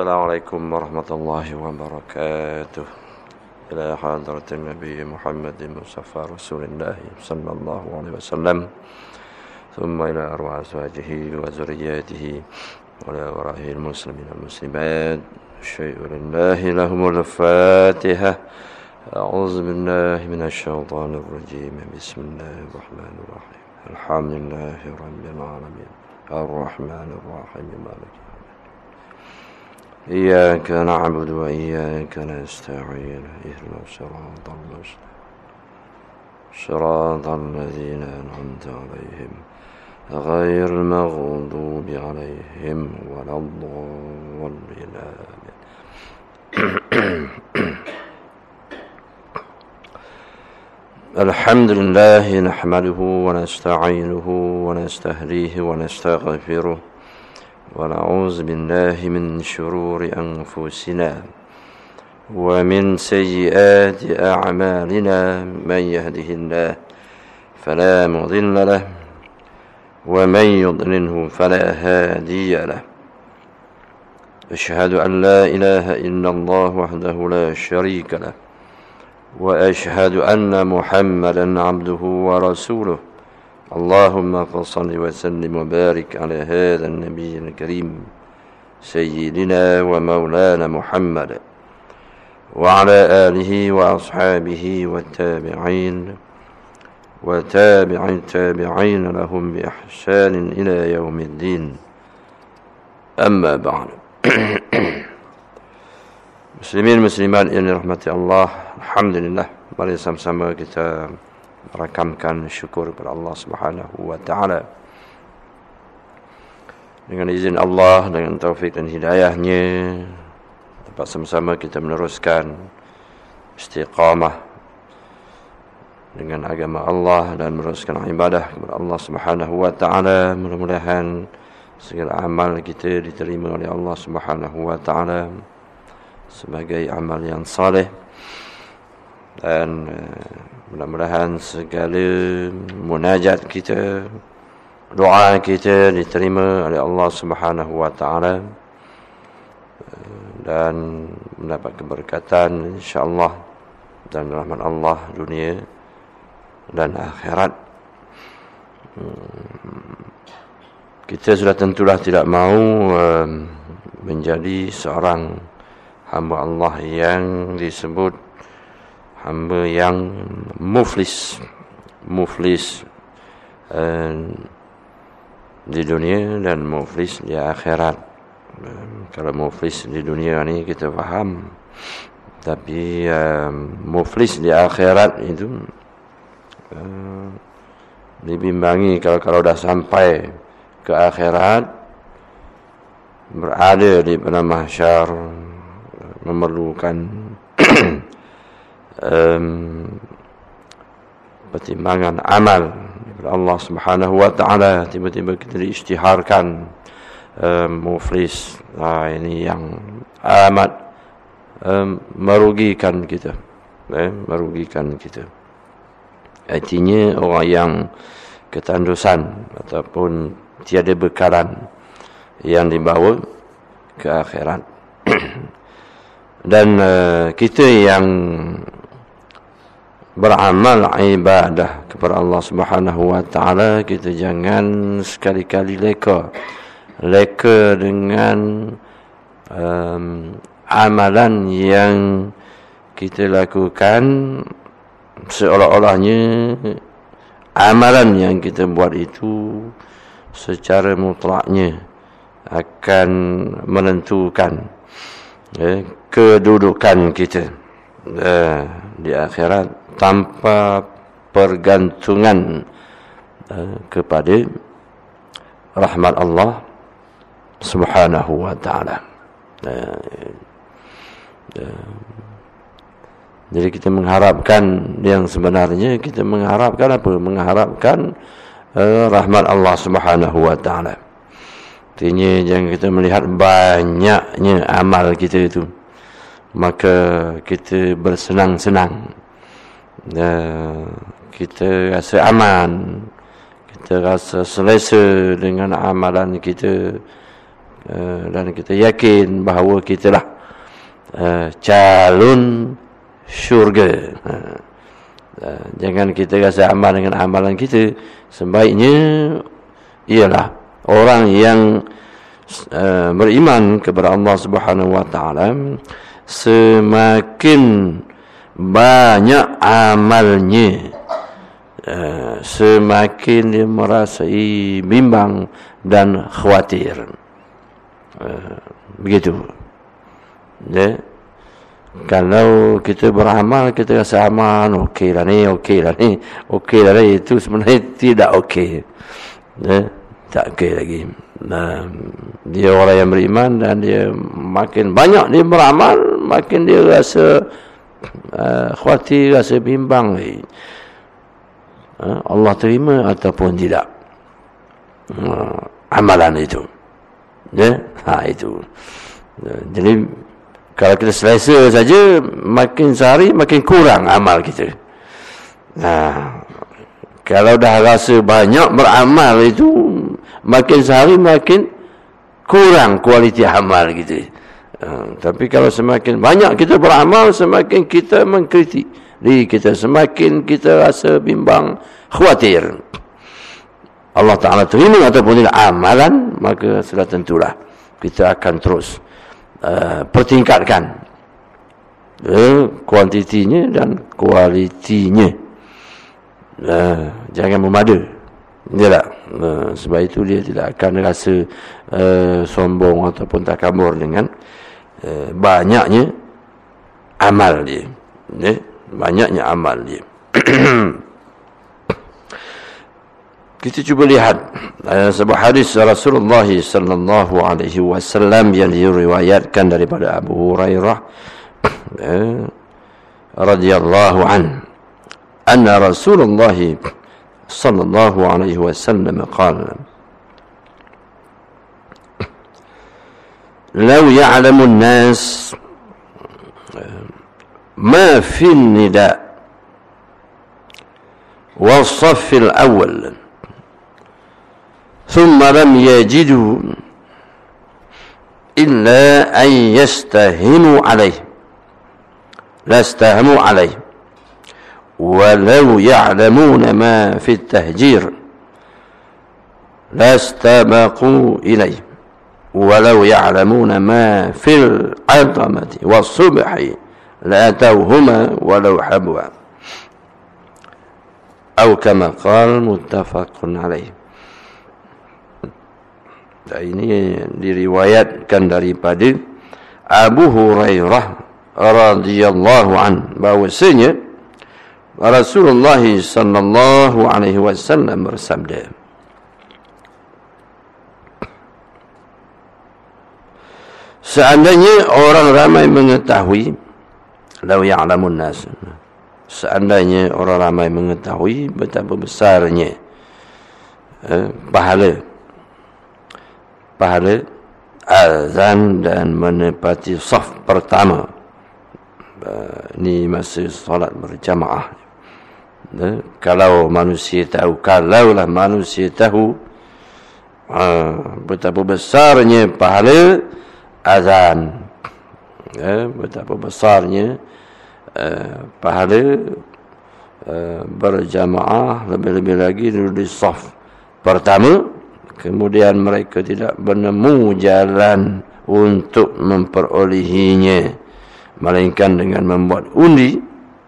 السلام عليكم ورحمة الله وبركاته. إلى حضرة النبي محمد المصطفى رسول الله صلى الله عليه وسلم. ثم إلى أرواح أزواجه وذرياته وإلى ورائه المسلمين والمسلمات. الشيء لله لهم الفاتحة. أعوذ بالله من الشيطان الرجيم. بسم الله الرحمن الرحيم. الحمد لله رب العالمين. الرحمن الرحيم. مالك إياك نعبد وإياك نستعين. اهدنا الصراط المستقيم صراط الذين أنعمت عليهم غير المغضوب عليهم ولا الضالين. الحمد لله نحمده ونستعينه ونستهديه ونستغفره ونعوذ بالله من شرور أنفسنا ومن سيئات أعمالنا من يهده الله فلا مضل له ومن يضلله فلا هادي له. أشهد أن لا إله إلا الله وحده لا شريك له وأشهد أن محمدا عبده ورسوله. اللهم فصل وسلم وبارك على هذا النبي الكريم سيدنا ومولانا محمد وعلى آله وأصحابه والتابعين وتابع التابعين لهم بإحسان إلى يوم الدين. أما بعد. Muslimin muslimat yang dirahmati Allah Alhamdulillah Mari sama-sama kita rakamkan syukur kepada Allah Subhanahu wa taala. Dengan izin Allah dengan taufik dan hidayahnya dapat sama-sama kita meneruskan istiqamah dengan agama Allah dan meneruskan ibadah kepada Allah Subhanahu wa taala. Mudah-mudahan segala amal kita diterima oleh Allah Subhanahu wa taala sebagai amal yang saleh dan uh, mudah-mudahan segala munajat kita doa kita diterima oleh Allah Subhanahu wa taala. Uh, dan mendapat keberkatan insyaallah dan rahmat Allah dunia dan akhirat. Hmm, kita sudah tentulah tidak mahu uh, menjadi seorang hamba Allah yang disebut hamba yang muflis. Muflis uh, di dunia dan muflis di akhirat. Uh, kalau muflis di dunia ni kita faham. Tapi uh, muflis di akhirat itu uh, dibimbangi kalau kalau dah sampai ke akhirat berada di pada mahsyar memerlukan pertimbangan amal daripada Allah Subhanahu wa taala tiba-tiba kita diisytiharkan. Um, muflis nah, ini yang amat um, merugikan kita. Eh, merugikan kita. Artinya orang yang ketandusan ataupun tiada bekalan yang dibawa ke akhirat. Dan uh, kita yang beramal ibadah kepada Allah Subhanahu wa taala kita jangan sekali-kali leka. Leka dengan um, amalan yang kita lakukan seolah-olahnya amalan yang kita buat itu secara mutlaknya akan menentukan eh, kedudukan kita eh, di akhirat tanpa pergantungan uh, kepada rahmat Allah Subhanahu wa taala. Uh, uh, jadi kita mengharapkan yang sebenarnya kita mengharapkan apa? Mengharapkan rahmat Allah Subhanahu wa taala. Artinya jangan kita melihat banyaknya amal kita itu maka kita bersenang-senang uh, kita rasa aman. Kita rasa selesa dengan amalan kita. Uh, dan kita yakin bahawa kita lah uh, calon syurga. Jangan kita rasa amal dengan amalan kita. Sebaiknya ialah orang yang beriman kepada Allah Subhanahu wa taala semakin banyak amalnya. Uh, semakin dia merasai bimbang dan khawatir. Uh, begitu. Ya. Kalau kita beramal kita rasa aman okeylah ni okeylah ni okeylah ni. Itu sebenarnya tidak okey. Ya. Tak okey lagi. Nah, dia orang yang beriman dan dia makin banyak dia beramal, makin dia rasa uh, khawatir, rasa bimbang. Uh, Allah terima ataupun tidak uh, amalan itu. Ya, ha itu. Uh, jadi kalau kita selesa saja, makin sehari makin kurang amal kita. Nah, kalau dah rasa banyak beramal itu makin sehari makin kurang kualiti amal gitu. Uh, tapi kalau semakin banyak kita beramal, semakin kita mengkritik diri kita, semakin kita rasa bimbang, khawatir. Allah Ta'ala terima ataupun tidak amalan, maka sudah tentulah kita akan terus uh, pertingkatkan uh, kuantitinya dan kualitinya. Uh, jangan memadu. Dia tak. Uh, sebab itu dia tidak akan rasa uh, sombong ataupun takabur dengan Eh, banyaknya amal dia. Ya banyaknya amal dia. Kita cuba lihat eh, sebuah hadis Rasulullah sallallahu alaihi wasallam yang diriwayatkan daripada Abu Hurairah radhiyallahu an. Anna Rasulullah sallallahu alaihi wasallam qala لو يعلم الناس ما في النداء والصف الأول. ثم لم يجدوا إلا أن يستهنوا عليه. لا استهموا عليه. ولو يعلمون ما في التهجير لاستبقوا إليه. walau ya'lamuna ma fil 'azamati was-subhi la'atawhuma walau habwa. Atau kama qala muttafaqun alaih. Dan ini diriwayatkan daripada Abu Hurairah radhiyallahu an bahwasanya Rasulullah sallallahu alaihi wasallam bersabda Seandainya orang ramai mengetahui law ya'lamun nas seandainya orang ramai mengetahui betapa besarnya eh, pahala pahala azan dan menepati saf pertama uh, ni masa solat berjamaah. Ya, kalau manusia tahu, kalaulah manusia tahu uh, betapa besarnya pahala azan, uh, betapa besarnya uh, pahala uh, berjamaah lebih-lebih lagi di saf pertama, kemudian mereka tidak menemu jalan untuk memperolehinya, melainkan dengan membuat undi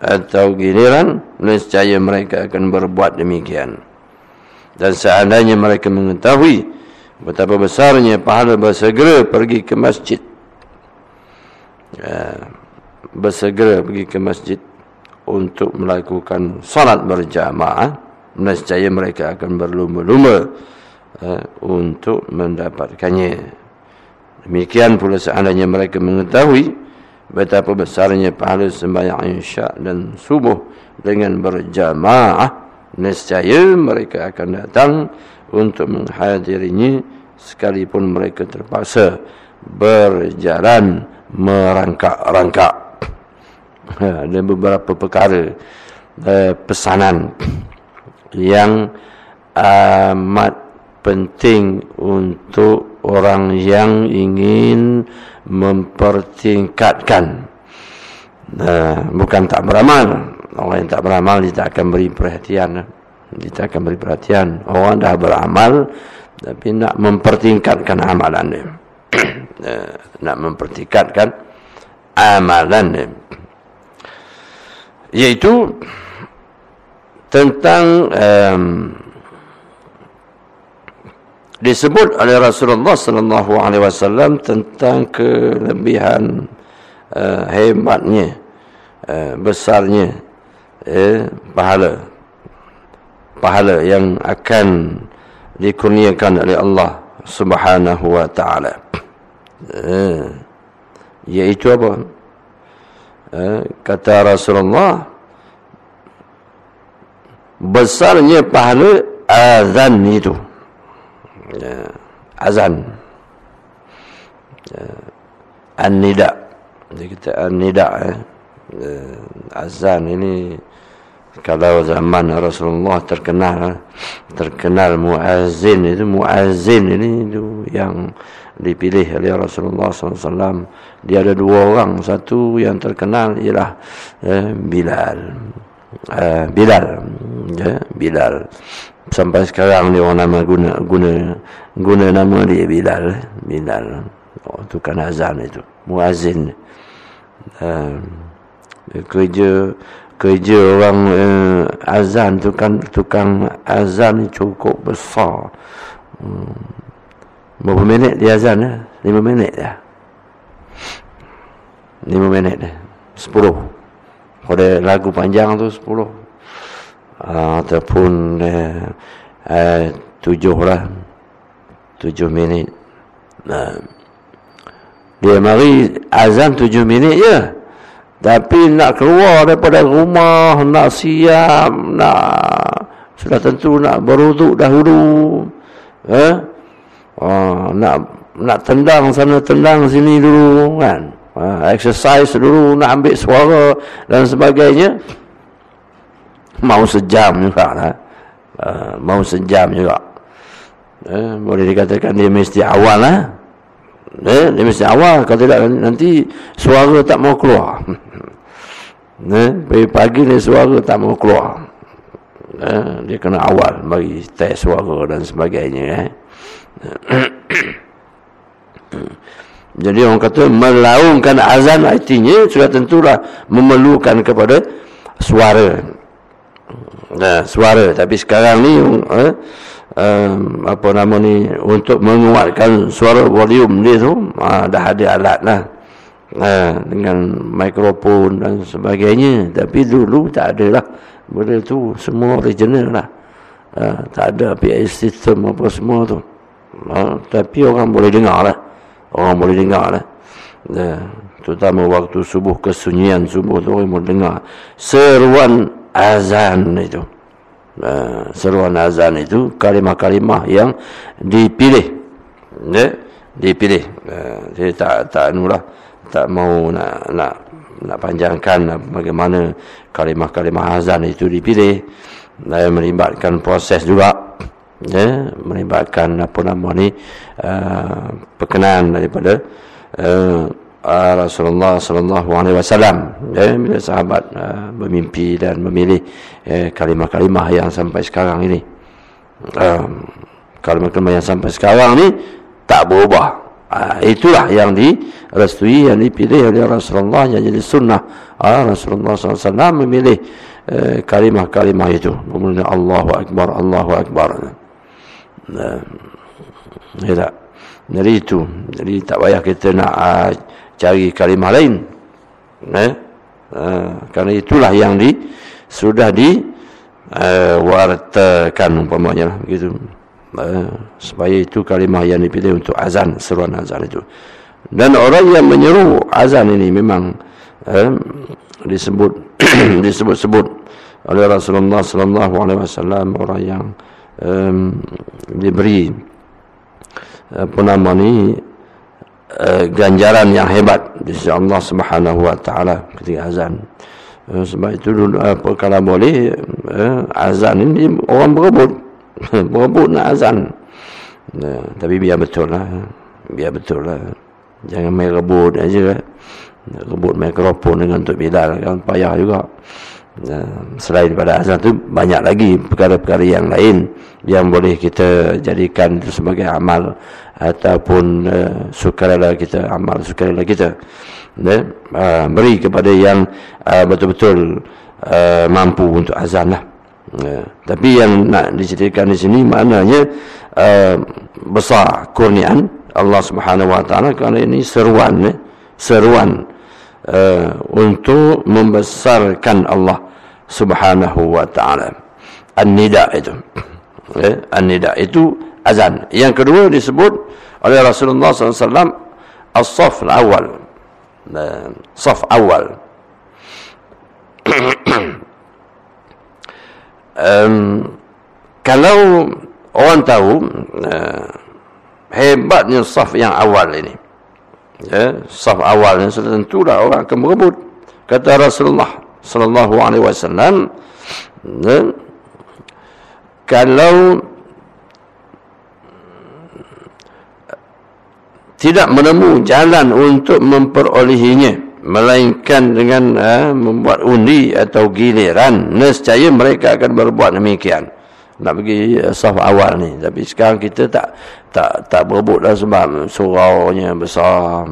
atau giliran nescaya mereka akan berbuat demikian. Dan seandainya mereka mengetahui betapa besarnya pahala bersegera pergi ke masjid. Ya, bersegera pergi ke masjid untuk melakukan salat berjamaah nescaya mereka akan berlumba-lumba uh, untuk mendapatkannya. Demikian pula seandainya mereka mengetahui betapa besarnya pahala sembahyang isyak dan subuh dengan berjamaah nescaya mereka akan datang untuk menghadirinya sekalipun mereka terpaksa berjalan merangkak-rangkak. Ha, ada beberapa perkara eh, pesanan yang amat penting untuk orang yang ingin mempertingkatkan. Uh, bukan tak beramal orang yang tak beramal dia tak akan beri perhatian. Dia tak akan beri perhatian. Orang dah beramal tapi nak mempertingkatkan amalan dia. Uh, nak mempertingkatkan amalan dia. Iaitu tentang um, disebut oleh Rasulullah sallallahu alaihi wasallam tentang kelebihan uh, hebatnya uh, besarnya eh, pahala. Pahala yang akan dikurniakan oleh Allah Subhanahu wa taala. Eh, iaitu apa? Eh, kata Rasulullah besarnya pahala azan itu. Ya, azan. Ya, an-nida. Dia kata an-nida eh. ya, azan ini kalau zaman Rasulullah terkenal terkenal muazzin itu muazzin ini itu yang dipilih oleh Rasulullah SAW dia ada dua orang. Satu yang terkenal ialah eh, Bilal. Uh, Bilal. Ya Bilal. Sampai sekarang ni orang nama guna guna guna nama dia Bilal Bilal. Oh, tukang azan itu. Muazin uh, kerja kerja orang uh, azan tukang tukang azan cukup besar. Hmm. berapa minit dia azan ya? lima minit ya lima minit ya sepuluh. Pada lagu panjang tu 10 uh, ah, ataupun uh, uh, 7 lah. 7 minit. Uh, dia mari azan 7 minit je tapi nak keluar daripada rumah nak siap nak sudah tentu nak beruduk dahulu eh? uh, nak nak tendang sana tendang sini dulu kan uh, exercise dulu nak ambil suara dan sebagainya mau sejam juga lah. uh, mau sejam juga uh, boleh dikatakan dia mesti awal lah uh, dia mesti awal kalau tidak nanti suara tak mau keluar uh, pagi ni suara tak mau keluar uh, dia kena awal bagi test suara dan sebagainya eh. Jadi orang kata melaungkan azan artinya sudah tentulah memerlukan kepada suara. Nah, suara tapi sekarang ni eh, um, apa nama ni untuk menguatkan suara volume dia tu uh, dah ada alat lah. Uh, dengan mikrofon dan sebagainya tapi dulu tak ada lah benda tu semua original lah uh, tak ada PA system apa semua tu uh, tapi orang boleh dengar lah orang boleh dengar lah. Ya, terutama waktu subuh kesunyian subuh tu orang boleh dengar seruan azan itu. Uh, seruan azan itu kalimah-kalimah yang dipilih. Ya, dipilih. Uh, saya tak tak anulah tak mau nak nak nak panjangkan bagaimana kalimah-kalimah azan itu dipilih dan melibatkan proses juga ya melibatkan apa nama ni uh, perkenan daripada uh, uh, Rasulullah sallallahu alaihi wasallam. Ya bila sahabat uh, bermimpi dan memilih kalimah-kalimah uh, yang sampai sekarang ini. Uh, kalimah-kalimah yang sampai sekarang ni tak berubah. Uh, itulah yang direstui yang dipilih oleh Rasulullah yang jadi sunnah. Uh, Rasulullah sallallahu alaihi wasallam memilih kalimah-kalimah itu. Kemudian Allahu akbar Allahu akbar. Ya tak? Jadi itu. Jadi tak payah kita nak uh, cari kalimah lain. Eh? Uh, kerana itulah yang di sudah di uh, wartakan umpamanya lah, begitu. Uh, supaya itu kalimah yang dipilih untuk azan, seruan azan itu. Dan orang yang menyeru azan ini memang uh, disebut disebut-sebut oleh Rasulullah sallallahu alaihi wasallam orang yang um, diberi apa nama ni uh, ganjaran yang hebat di sisi Allah Subhanahu wa taala ketika azan. Uh, sebab itu dulu apa kalau boleh uh, azan ini orang berebut berebut nak azan. Nah, tapi biar betul lah. Biar betul lah. Jangan main rebut aja. Rebut mikrofon dengan untuk Bilal kan payah juga. Nah, selain daripada azan tu banyak lagi perkara-perkara yang lain yang boleh kita jadikan itu sebagai amal ataupun uh, sukarela kita amal sukarela kita. Ya, uh, beri kepada yang uh, betul-betul uh, mampu untuk azan lah. Uh, tapi yang nak diceritakan di sini maknanya uh, besar kurniaan Allah Subhanahu Wa Taala kerana ini seruan ya, seruan uh, untuk membesarkan Allah Subhanahu Wa Taala. An-nida itu. Ya, an-nida itu azan. Yang kedua disebut oleh Rasulullah SAW as-saf awal uh, saf awal um, kalau orang tahu uh, hebatnya saf yang awal ini ya, saf awal ini sudah tentulah orang akan berebut. Kata Rasulullah sallallahu alaihi wasallam ya, kalau tidak menemu jalan untuk memperolehinya melainkan dengan uh, membuat undi atau giliran nescaya mereka akan berbuat demikian nak pergi uh, saf awal ni. Tapi sekarang kita tak tak tak berebut lah sebab suraunya besar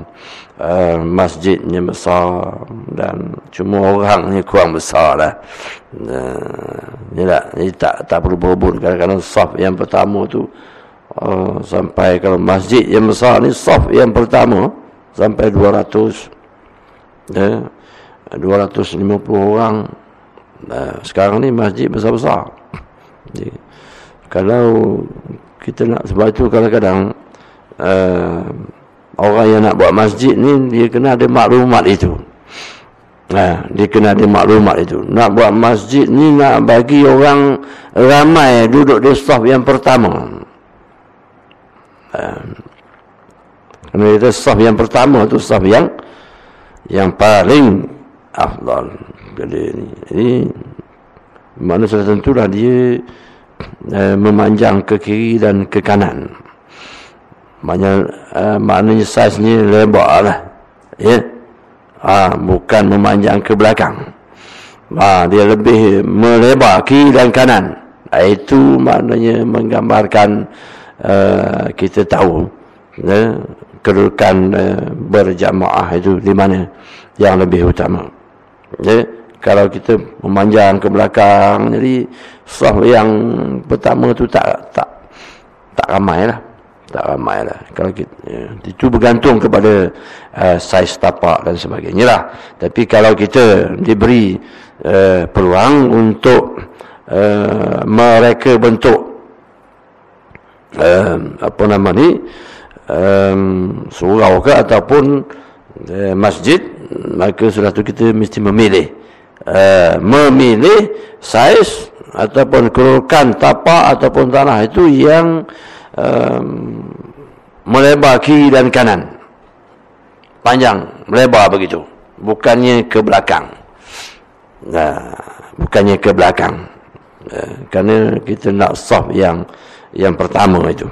uh, masjidnya besar dan cuma orangnya kurang besar lah uh, ni tak, ni tak, tak perlu berebut. Kadang-kadang saf yang pertama tu uh, sampai kalau masjid yang besar ni saf yang pertama sampai 200 ya, 250 orang. Uh, sekarang ni masjid besar-besar jadi, kalau kita nak sebab itu kadang-kadang uh, orang yang nak buat masjid ni dia kena ada maklumat itu Nah, dia kena ada maklumat itu. Nak buat masjid ni nak bagi orang ramai duduk di staf yang pertama. Uh, kerana itu staf yang pertama tu staf yang yang paling afdal. Jadi ini mana sudah tentulah dia uh, memanjang ke kiri dan ke kanan. Maknanya uh, maknanya saiz ni lebar lah. Ya? Ha, bukan memanjang ke belakang. Ha, dia lebih melebar kiri dan kanan. Itu maknanya menggambarkan uh, kita tahu ya, kedudukan uh, berjamaah itu di mana yang lebih utama. Ya kalau kita memanjang ke belakang jadi sah yang pertama tu tak tak tak ramai lah tak ramai lah kalau kita, ya, itu bergantung kepada uh, saiz tapak dan sebagainya lah. Tapi kalau kita diberi uh, peluang untuk uh, mereka bentuk uh, apa nama ni um, surau ke ataupun uh, masjid maka sudah tu kita mesti memilih uh, memilih saiz ataupun kerukan tapak ataupun tanah itu yang um, melebar kiri dan kanan. Panjang melebar begitu. Bukannya ke belakang. Nah, bukannya ke belakang. Uh, kerana kita nak saf yang yang pertama itu.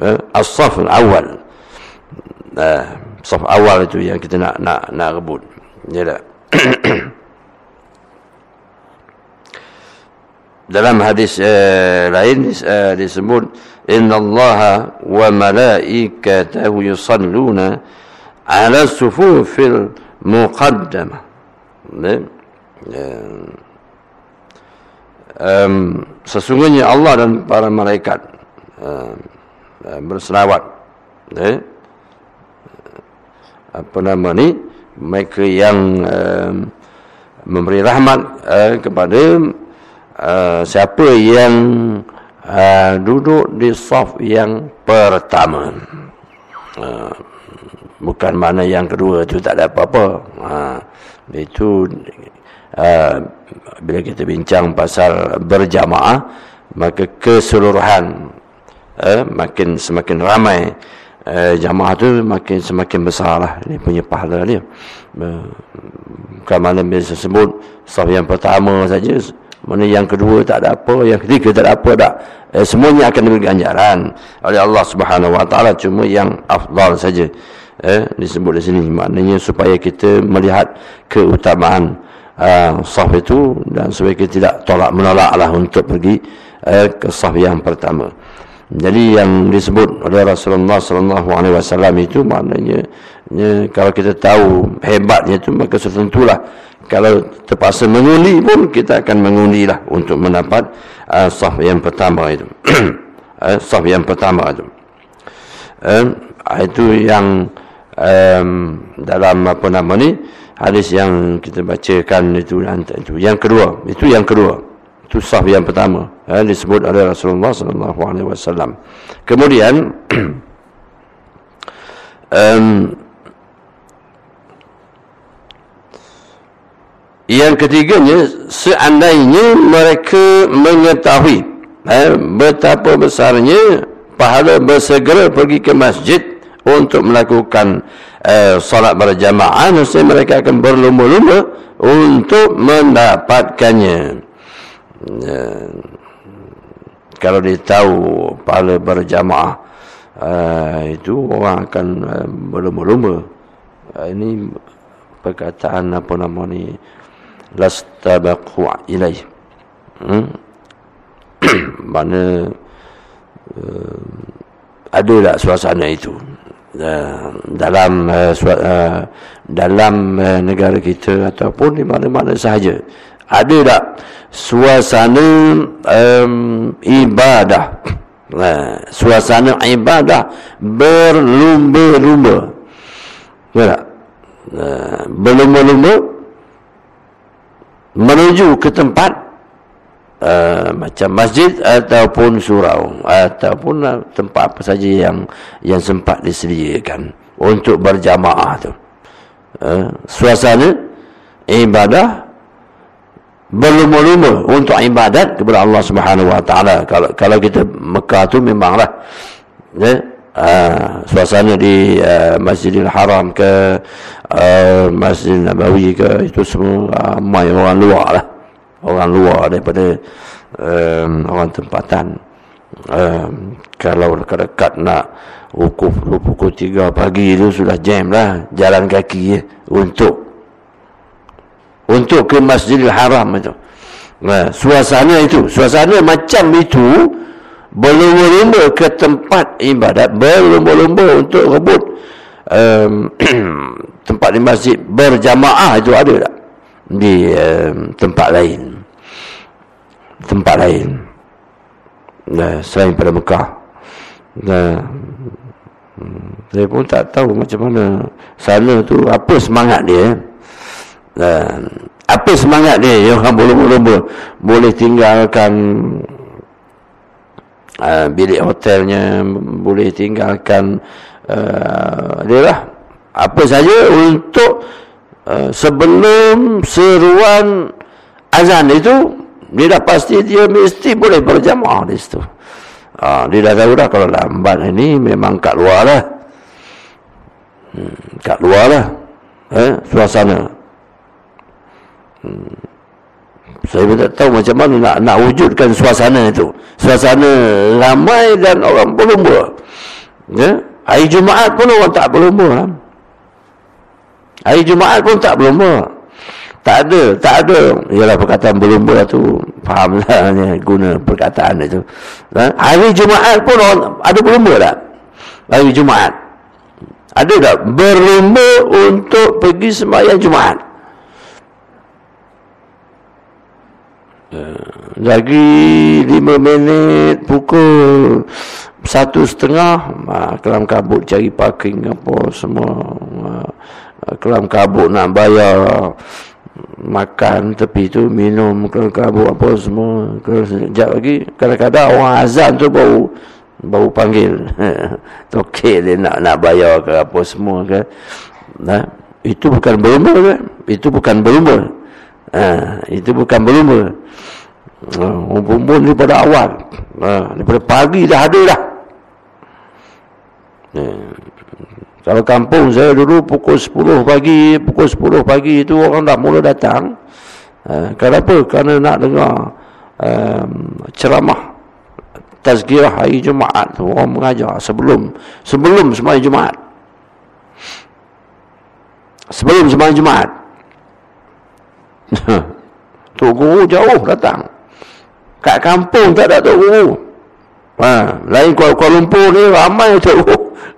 Uh, as-saf awal uh, saf awal itu yang kita nak nak nak rebut. Ya tak dalam hadis uh, lain uh, disebut innallaha wa malaikatahu yusalluna ala sufufil muqaddamah um, sesungguhnya Allah dan para malaikat uh, berselawat. Eh? apa nama ni? Mereka yang uh, memberi rahmat uh, kepada uh, siapa yang uh, duduk di saf yang pertama? Uh, bukan mana yang kedua itu tak ada apa-apa. Uh, itu uh, bila kita bincang pasal berjamaah maka keseluruhan uh, makin semakin ramai uh, jamaah tu makin semakin besar lah ini punya pahala dia. Bukan mana biasa sebut saf yang pertama saja mana yang kedua tak ada apa yang ketiga tak ada apa tak eh, semuanya akan diberi ganjaran oleh Allah Subhanahu wa taala cuma yang afdal saja. Eh disebut di sini maknanya supaya kita melihat keutamaan uh, saf itu dan supaya kita tidak tolak menolaklah untuk pergi uh, ke saf yang pertama. Jadi yang disebut oleh Rasulullah sallallahu alaihi wasallam itu maknanya ya, kalau kita tahu hebatnya itu maka setentulah kalau terpaksa mengundi pun kita akan mengundilah untuk mendapat uh, saf yang pertama itu. uh, saf yang pertama itu. Uh, itu yang um, dalam apa nama ni hadis yang kita bacakan itu itu yang kedua itu yang kedua itu saf yang pertama ya, disebut oleh Rasulullah sallallahu alaihi wasallam. Kemudian um, yang ketiganya seandainya mereka mengetahui eh, betapa besarnya pahala bersegera pergi ke masjid untuk melakukan eh, salat berjamaah mesti mereka akan berlumba-lumba untuk mendapatkannya. Uh, kalau dia tahu pahala berjamaah uh, itu orang akan uh, berlumba-lumba. Uh, ini perkataan apa nama ni lastabaqu ilaih. Hmm? mana uh, ada tak suasana itu. Uh, dalam uh, uh, dalam uh, negara kita ataupun di mana-mana sahaja ada tak suasana um, ibadah. Nah, suasana ibadah berlumba-lumba. Ya nah, berlumba-lumba menuju ke tempat uh, macam masjid ataupun surau ataupun uh, tempat apa saja yang yang sempat disediakan untuk berjamaah tu uh, suasana ibadah berlumba-lumba untuk ibadat kepada Allah Subhanahu Wa Taala. Kalau kalau kita Mekah tu memanglah ya, uh, suasana di uh, Masjidil Haram ke uh, Masjid Nabawi ke itu semua ramai orang luar lah. Orang luar daripada um, orang tempatan. Um, kalau dekat-dekat nak wukuf pukul 3 pagi itu sudah jam lah jalan kaki ya, untuk untuk ke Masjidil Haram itu. Nah, suasana itu, suasana macam itu berlumba-lumba ke tempat ibadat, berlumba-lumba untuk rebut um, tempat di masjid berjamaah itu ada tak? Di um, tempat lain. Tempat lain. Nah, selain pada Mekah. Nah, hmm, saya pun tak tahu macam mana sana tu apa semangat dia. Dan apa semangat dia yang orang berlumba-lumba boleh tinggalkan uh, bilik hotelnya, boleh tinggalkan uh, dia lah apa saja untuk uh, sebelum seruan azan itu dia dah pasti dia mesti boleh berjamaah di situ. Uh, dia dah tahu dah kalau lambat ini memang kat luar lah. Hmm, kat luar lah. Eh, suasana. Hmm. Saya pun tak tahu macam mana nak, nak wujudkan suasana itu. Suasana ramai dan orang berlumba. Ya? Hari Jumaat pun orang tak berlumba. Lah. Hari Jumaat pun tak berlumba. Tak ada, tak ada. Ialah perkataan berlumba tu. Fahamlah ya, guna perkataan itu. Ha? Hari Jumaat pun orang ada berlumba tak? Hari Jumaat. Ada tak? Berlumba untuk pergi sembahyang Jumaat. Lagi lima minit pukul satu setengah ha, kelam kabut cari parking apa semua. Ha, kelam kabut nak bayar makan tepi tu minum kelam kabut apa semua. Sekejap lagi kadang-kadang orang azan tu bau bau panggil. Okey dia nak nak bayar ke apa semua ke. Nah, itu bukan berlumba ke itu bukan berlumba ha, itu bukan berlumba. Uh, bumbun daripada awal. Uh, daripada pagi dah ada dah. Uh, kalau kampung saya dulu pukul 10 pagi pukul 10 pagi itu orang dah mula datang. Uh, kenapa? Kerana nak dengar um, ceramah tazkirah hari Jumaat. Tu orang mengajar sebelum sebelum sembahyang Jumaat. Sebelum sembahyang Jumaat tu guru jauh datang. Kat kampung tak ada tu guru. Ha, lain Kuala, Kuala Lumpur ni ramai tu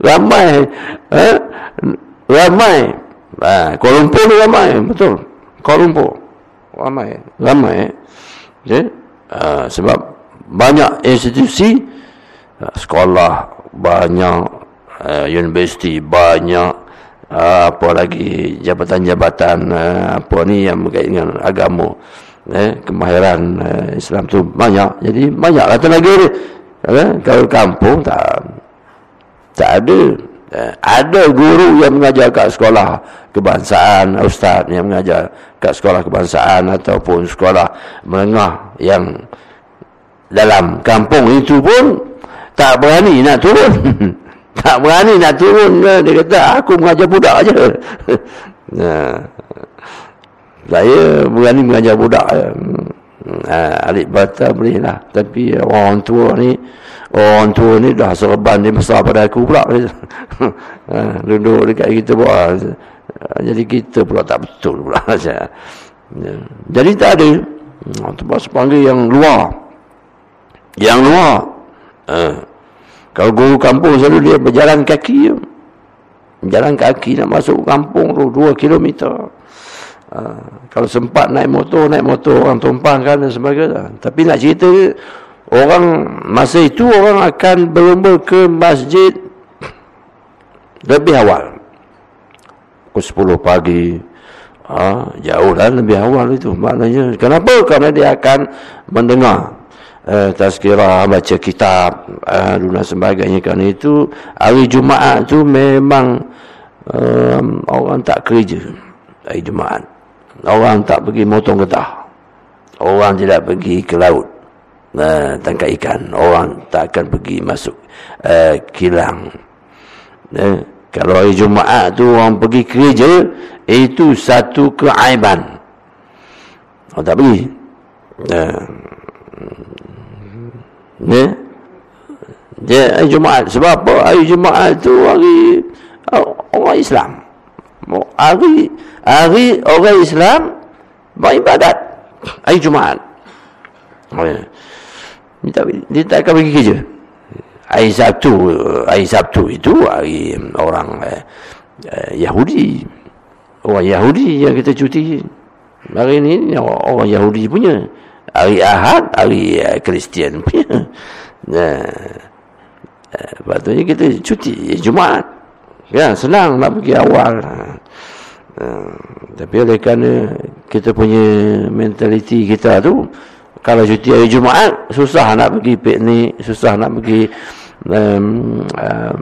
ramai. Eh? ramai. Ha, Kuala Lumpur ni ramai betul. Kuala Lumpur. Ramai. Ramai. Okay? ha, sebab banyak institusi ha, sekolah banyak uh, universiti banyak uh, apa lagi? Jabatan-jabatan uh, apa ni yang berkaitan dengan agama eh, kemahiran uh, Islam tu banyak. Jadi banyak lah tenaga ni eh, kalau kampung tak tak ada. Eh, ada guru yang mengajar kat sekolah kebangsaan ustaz yang mengajar kat sekolah kebangsaan ataupun sekolah menengah yang dalam kampung itu pun tak berani nak turun tak berani nak turun dia kata aku mengajar budak aja nah. Saya berani mengajar budak ha, alik bata boleh lah. Tapi orang tua ni orang tua ni dah serban dia besar pada aku pula. Ha, duduk dekat kita buat. Jadi kita pula tak betul pula saya jadi tak ada. Tempat panggil yang luar. Yang luar. Ha. Kalau guru kampung selalu dia berjalan kaki. Berjalan kaki nak masuk kampung tu 2 kilometer. Uh, kalau sempat naik motor, naik motor orang tumpangkan dan sebagainya. Tapi nak cerita orang masa itu orang akan berlumba ke masjid lebih awal. Pukul 10 pagi. Uh, jauh lah lebih awal itu. Maknanya kenapa? Kerana dia akan mendengar uh, tazkirah baca kitab uh, dan sebagainya. Kerana itu hari Jumaat tu memang um, orang tak kerja hari Jumaat. Orang tak pergi motong getah. Orang tidak pergi ke laut. Uh, tangkap ikan. Orang tak akan pergi masuk uh, kilang. Uh, kalau hari Jumaat tu orang pergi kerja itu satu keaiban. Orang tak pergi. Uh, Ya. Dia hari Jumaat. Sebab apa? Hari Jumaat tu hari orang Islam. Hari hari orang Islam beribadat. Hari Jumaat. Ya. Dia tak, dia tak akan pergi kerja. Hari Sabtu, hari Sabtu itu hari orang eh, Yahudi. Orang Yahudi yang kita cuti. Hari ini orang Yahudi punya hari Ahad hari uh, Kristian punya. Nah. Uh, patutnya kita cuti Jumaat. Ya senang nak pergi awal. Uh, tapi oleh kerana kita punya mentaliti kita tu kalau cuti hari Jumaat susah nak pergi piknik susah nak pergi um, uh,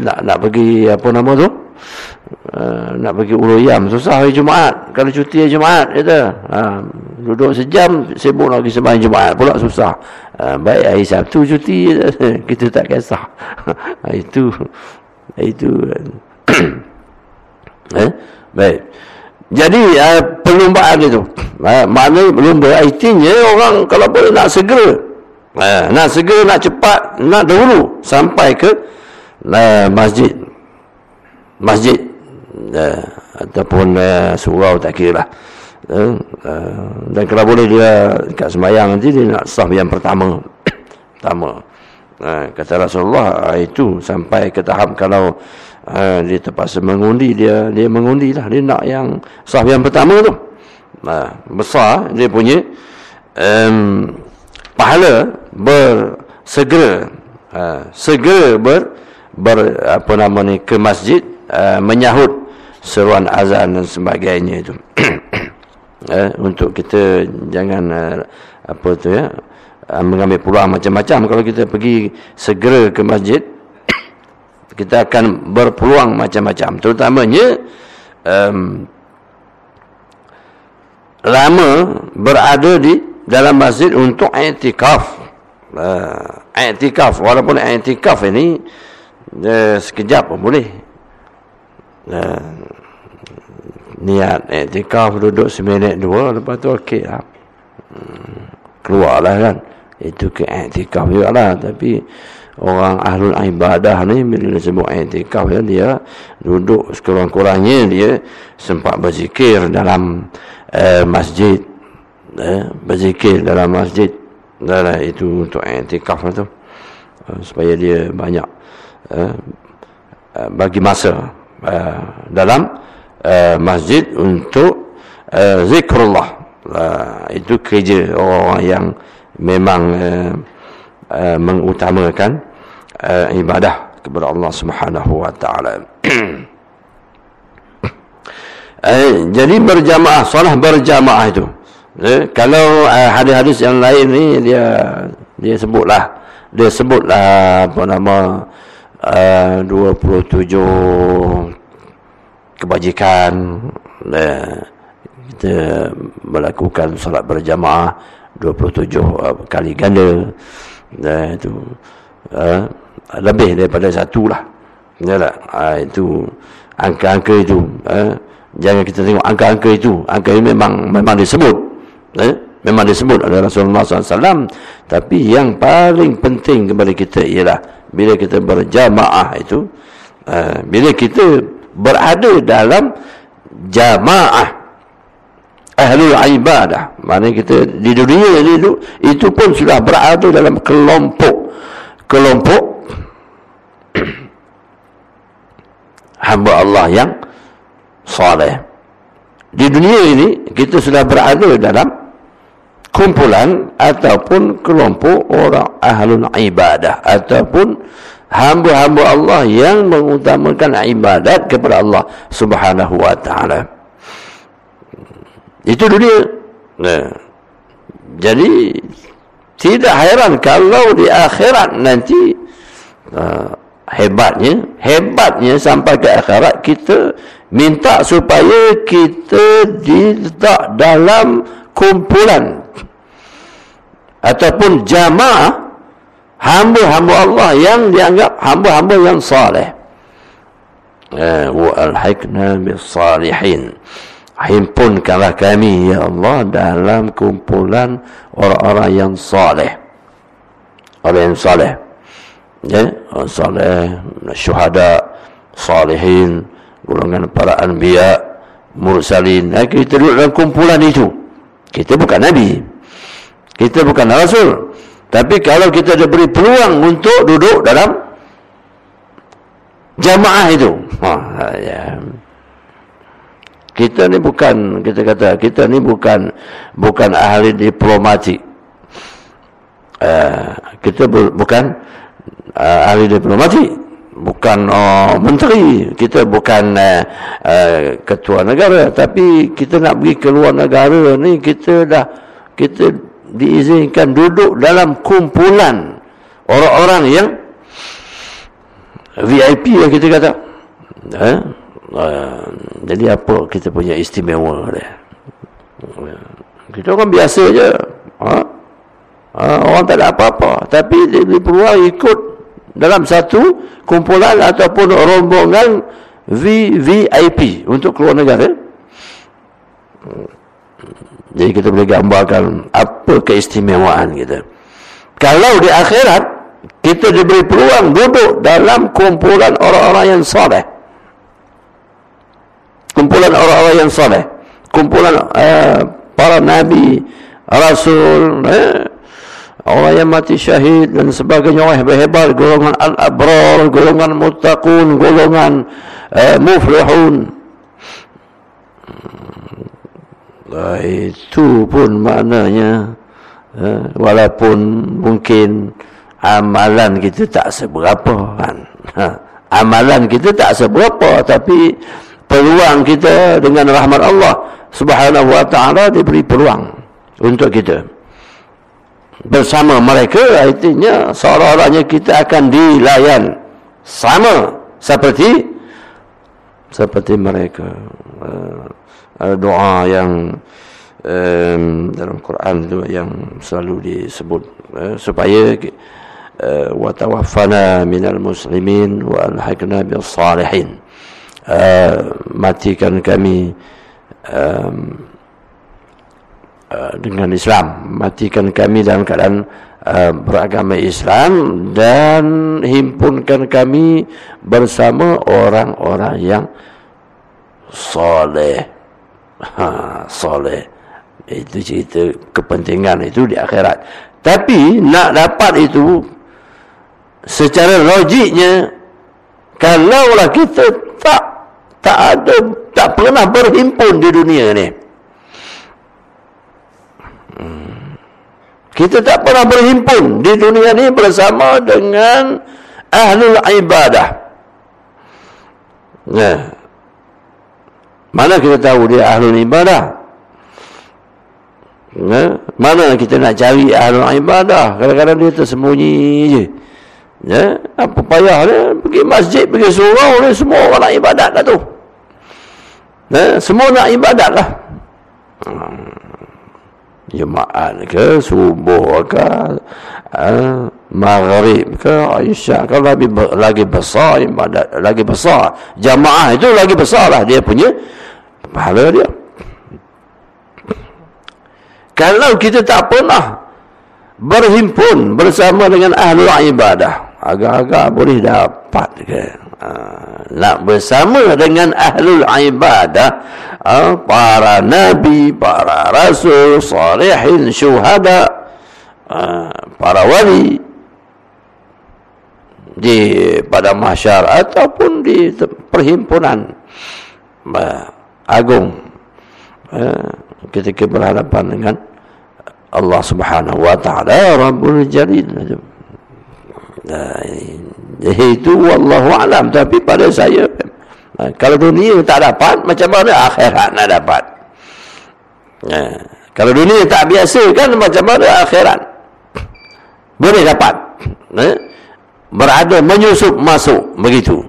nak nak pergi apa nama tu uh, nak pergi uluyam susah hari Jumaat. Kalau cuti hari Jumaat kata uh, duduk sejam sibuk nak pergi sembahyang Jumaat pula susah. Uh, baik hari Sabtu cuti kita tak kisah. Itu itu eh? Baik. Jadi uh, perlumbaan itu. Uh, maknanya perlumbaan artinya orang kalau boleh nak segera. Uh, nak segera nak cepat nak dahulu sampai ke uh, masjid. Masjid uh, ataupun uh, surau tak kira lah. Uh, uh, dan kalau boleh dia kat sembahyang nanti dia nak sah yang pertama. Pertama. Uh, kata Rasulullah uh, itu sampai ke tahap kalau uh, dia terpaksa mengundi dia dia mengundi lah. Dia nak yang sah yang pertama tu. Uh, besar dia punya um, pahala bersegera. Uh, segera ber, ber apa nama ni ke masjid uh, menyahut seruan azan dan sebagainya itu. Eh, untuk kita jangan uh, apa tu ya uh, mengambil peluang macam-macam. Kalau kita pergi segera ke masjid kita akan berpeluang macam-macam. Terutamanya um, lama berada di dalam masjid untuk i'tikaf. Uh, i'tikaf walaupun i'tikaf ini uh, sekejap pun boleh. Uh, niat etikaf duduk seminit dua lepas tu okey lah. Hmm, keluarlah kan. Itu ke etikaf juga lah tapi orang ahlul ibadah ni bila sebut etikaf ya, dia duduk sekurang-kurangnya dia sempat berzikir dalam uh, masjid uh, berzikir dalam masjid. Dan itu untuk etikaf lah tu. Uh, supaya dia banyak uh, uh, bagi masa uh, dalam uh, masjid untuk uh, zikrullah. Uh, itu kerja orang yang memang uh, uh, mengutamakan uh, ibadah kepada Allah Subhanahu wa taala. Jadi berjamaah solat berjamaah itu. Uh, kalau uh, hadis-hadis yang lain ni dia dia sebutlah. Dia sebutlah apa nama uh, 27 kebajikan uh, kita melakukan solat berjamaah 27 uh, kali ganda. Dan itu uh, lebih daripada satu lah? Uh, itu angka-angka itu uh, jangan kita tengok angka-angka itu. Angka ini memang memang disebut uh, memang disebut oleh Rasulullah SAW tapi yang paling penting kepada kita ialah bila kita berjamaah itu uh, bila kita berada dalam jamaah ahli ibadah. Mana kita di dunia ini itu, pun sudah berada dalam kelompok. Kelompok hamba Allah yang soleh. Di dunia ini kita sudah berada dalam kumpulan ataupun kelompok orang ahli ibadah ataupun hamba-hamba Allah yang mengutamakan ibadat kepada Allah Subhanahu wa taala. Itu dunia. Nah. Jadi tidak heran kalau di akhirat nanti uh, hebatnya hebatnya sampai ke akhirat kita minta supaya kita diletak dalam kumpulan ataupun jamaah hamba-hamba Allah yang dianggap hamba-hamba yang saleh. Eh, wa alhaqna bis salihin. Himpunkanlah kami ya Allah dalam kumpulan orang-orang yang saleh. Orang yang saleh. Ya, orang saleh, syuhada, salihin, golongan para anbiya, mursalin. Nah, kita duduk dalam kumpulan itu. Kita bukan nabi. Kita bukan rasul. Tapi kalau kita diberi peluang untuk duduk dalam jamaah itu. Ha, ya. Kita ni bukan kita kata kita ni bukan bukan ahli diplomati. Uh, kita bu, bukan uh, ahli diplomati, bukan uh, menteri, kita bukan uh, uh, ketua negara, tapi kita nak pergi ke luar negara ni kita dah kita diizinkan duduk dalam kumpulan orang-orang yang VIP yang kita kata. Eh? Uh, jadi apa kita punya istimewa dia? Kita orang biasa je. Ha? Uh, orang tak ada apa-apa. Tapi dia, peluang ikut dalam satu kumpulan ataupun rombongan VIP untuk keluar negara. Jadi kita boleh gambarkan apa keistimewaan kita. Kalau di akhirat kita diberi peluang duduk dalam kumpulan orang-orang yang soleh. Kumpulan orang-orang yang soleh. Kumpulan uh, para nabi, rasul, eh, orang yang mati syahid dan sebagainya orang hebat-hebat, golongan al-abrar, golongan muttaqun, golongan uh, muflihun. Uh, itu pun maknanya uh, walaupun mungkin amalan kita tak seberapa kan. Ha, amalan kita tak seberapa tapi peluang kita dengan rahmat Allah subhanahu wa ta'ala diberi peluang untuk kita. Bersama mereka artinya seolah-olahnya kita akan dilayan sama seperti seperti mereka. Uh, doa yang um, dalam Quran itu yang selalu disebut uh, supaya uh, wa tawaffana minal muslimin wa alhaqna bis salihin uh, matikan kami um, uh, dengan Islam. Matikan kami dalam keadaan uh, beragama Islam dan himpunkan kami bersama orang-orang yang soleh ha, soleh. Itu cerita kepentingan itu di akhirat. Tapi nak dapat itu secara logiknya kalaulah kita tak tak ada tak pernah berhimpun di dunia ni. Hmm. kita tak pernah berhimpun di dunia ni bersama dengan ahlul ibadah. Nah mana kita tahu dia ahlul ibadah? Nah mana kita nak cari ahlul ibadah? Kadang-kadang dia tersembunyi je. Ya? Apa payah dia? Pergi masjid pergi surau ni semua orang nak ibadat lah tu. Eh, semua nak ibadat lah. Jemaat ke, subuh ke, eh, maghrib ke, isyak ke, lagi, lagi besar ibadat, lagi besar. Jamaah itu lagi besar lah dia punya pahala dia. Kalau kita tak pernah berhimpun bersama dengan ahli ibadah, agak-agak boleh dapat ke? Ah, nak bersama dengan ahlul ibadah uh, para nabi para rasul salihin syuhada uh, para wali di pada masyarakat ataupun di perhimpunan agung ketika berhadapan dengan Allah Subhanahu wa taala Rabbul Jalil uh, itu wallahu alam. Tapi pada saya ha, kalau dunia tak dapat macam mana akhirat nak dapat? Ha, kalau dunia tak biasa kan macam mana akhirat? Boleh dapat. Ha? berada menyusup masuk. Begitu.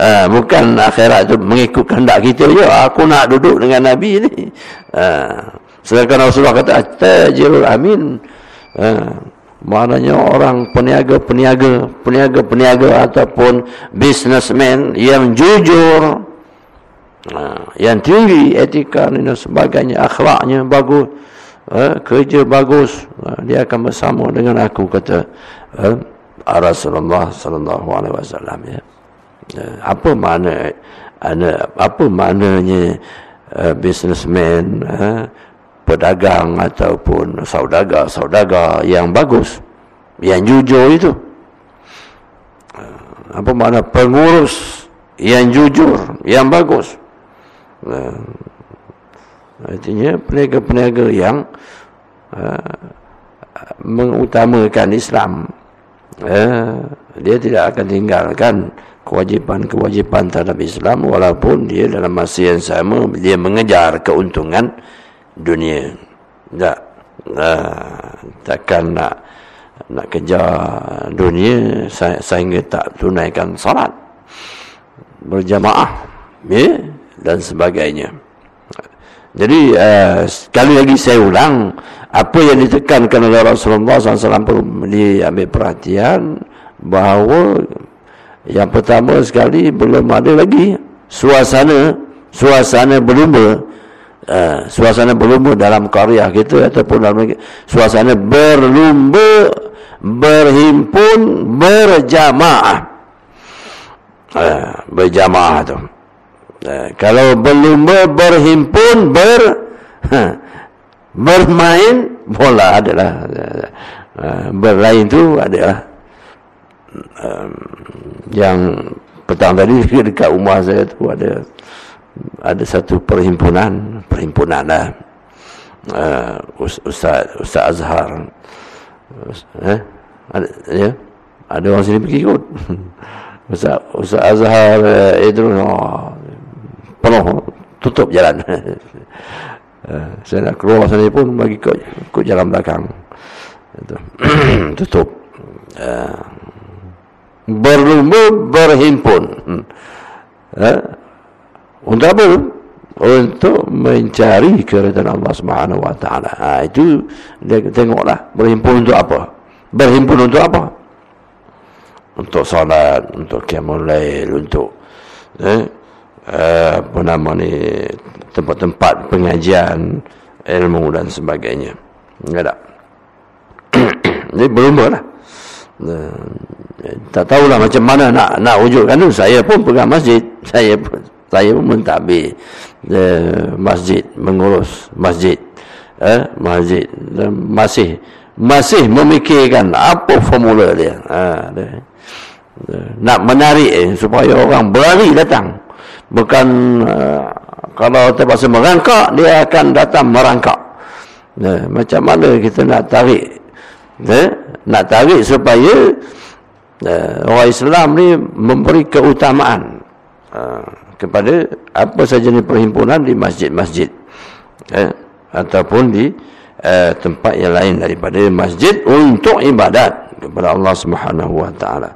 Ha, bukan akhirat itu mengikut kehendak kita je. Aku nak duduk dengan Nabi ni. Ha, sedangkan Rasulullah kata tajirul amin. Ha, maknanya orang peniaga-peniaga peniaga-peniaga ataupun businessman yang jujur ha, yang tinggi etika dan sebagainya akhlaknya bagus ha, kerja bagus ha, dia akan bersama dengan aku kata Rasulullah sallallahu alaihi wasallam ya. Apa makna apa maknanya businessman pedagang ataupun saudagar-saudagar yang bagus yang jujur itu. Apa makna pengurus yang jujur yang bagus? Nah, artinya peniaga-peniaga yang uh, mengutamakan Islam. Uh, dia tidak akan tinggalkan kewajipan-kewajipan terhadap Islam walaupun dia dalam masa yang sama dia mengejar keuntungan dunia. Tak. Nah, takkan nak nak kejar dunia sehingga tak tunaikan salat berjamaah ya dan sebagainya. Jadi uh, sekali lagi saya ulang apa yang ditekankan oleh Rasulullah SAW perlu diambil perhatian bahawa yang pertama sekali belum ada lagi suasana suasana berlumba uh, suasana berlumba dalam karya kita ataupun dalam suasana berlumba berhimpun berjamaah. Uh, berjamaah tu. Uh, kalau berlumba berhimpun ber uh, bermain bola adalah. Uh, berlain tu adalah uh, yang petang tadi dekat rumah saya tu ada ada satu perhimpunan perhimpunan lah. Uh, Ustaz Ustaz Azhar. Eh ada ya? Ada orang sini pergi ikut. Ustaz Ustaz Azhar uh, Idrus oh, penuh tutup jalan. Uh, saya nak keluar sana pun bagi ikut, ikut jalan belakang. Tutup. Uh, berlumba berhimpun. Uh, untuk apa? Untuk mencari keridhaan Allah Subhanahu wa taala. Ha, itu tengoklah berhimpun untuk apa? Berhimpun untuk apa? Untuk salat, untuk qiyamul lail, untuk eh, uh, apa nama ni tempat-tempat pengajian ilmu dan sebagainya enggak ada ini belum lah uh, tak tahulah macam mana nak nak wujudkan tu saya pun pegang masjid saya pun saya pun mentadbir. Uh, masjid mengurus masjid. Eh, masjid. Dan masih masih memikirkan apa formula dia. Ha, dia. Nak menarik eh, supaya orang berlari datang. Bukan uh, kalau terpaksa merangkak dia akan datang merangkak. Nah, macam mana kita nak tarik? Nah, nak tarik supaya uh, orang Islam ni memberi keutamaan. Uh, kepada apa saja ni perhimpunan di masjid-masjid. Eh, ataupun di uh, tempat yang lain daripada masjid untuk ibadat kepada Allah Subhanahu wa taala.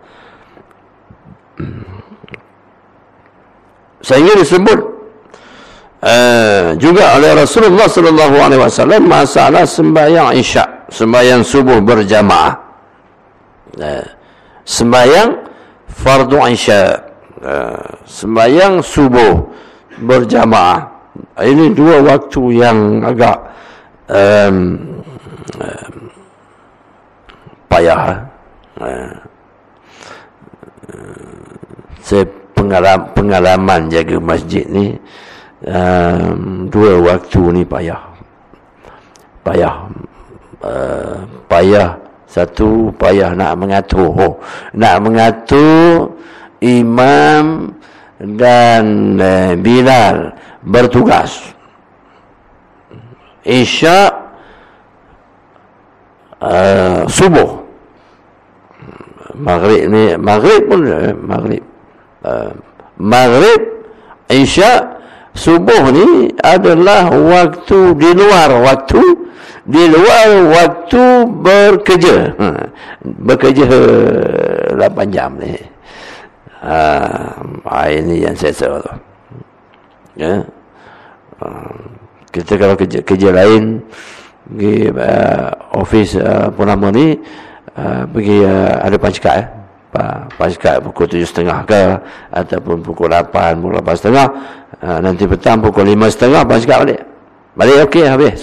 Sehingga disebut uh, juga oleh Rasulullah sallallahu alaihi wasallam masalah sembahyang isya sembahyang subuh berjamaah. Uh, sembahyang fardu isya uh, sembahyang subuh berjamaah. Ini dua waktu yang agak um, um, payah. Uh, saya pengalaman, pengalaman jaga masjid ni um, dua waktu ni payah. Payah uh, payah. Satu payah nak mengatur. Oh, nak mengatur imam dan uh, bilal bertugas. Isyak uh, subuh. Maghrib ni maghrib pun uh, maghrib. Uh, maghrib isya subuh ni adalah waktu di luar waktu di luar waktu bekerja ha, bekerja 8 jam ni ha, ini yang saya tahu tu. Ya. Ha, kita kalau kerja, kerja lain pergi uh, office uh, apa nama ni uh, pergi uh, ada pancikak eh. Pasca pukul tujuh setengah ke Ataupun pukul lapan Pukul lapan setengah ha, Nanti petang pukul lima setengah Pasca balik. Balik okey habis.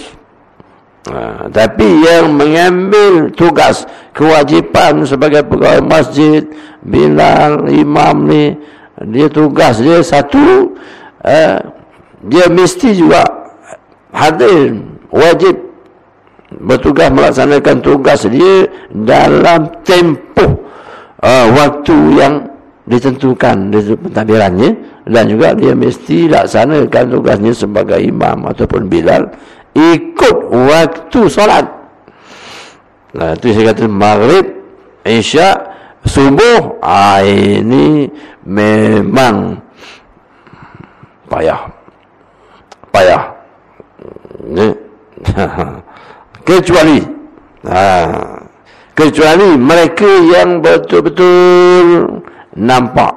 Ha, Tapi yang mengambil tugas Kewajipan sebagai pegawai masjid Bilal, imam ni Dia tugas dia satu ha, Dia mesti juga Hadir Wajib Bertugas melaksanakan tugas dia Dalam tempoh uh, waktu yang ditentukan di pentadbirannya dan juga dia mesti laksanakan tugasnya sebagai imam ataupun bilal ikut waktu solat. Nah, itu saya kata maghrib, isya, subuh, ah, ini memang payah. Payah. Kecuali ah, kecuali mereka yang betul-betul nampak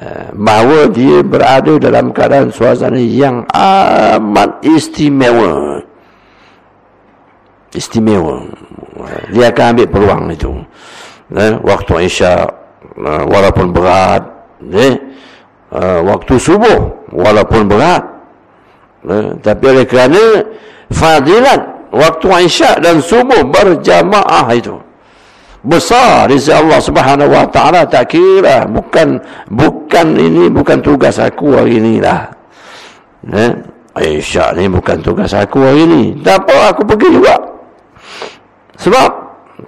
eh, bahawa dia berada dalam keadaan suasana yang amat istimewa istimewa dia akan ambil peluang itu eh, waktu isyak eh, walaupun berat waktu subuh walaupun berat tapi oleh kerana fadilat waktu isyak dan subuh berjamaah itu besar sisi Allah Subhanahu wa taala tak kira bukan bukan ini bukan tugas aku hari ini lah. Eh isyak ni bukan tugas aku hari ini. Tak apa aku pergi juga. Sebab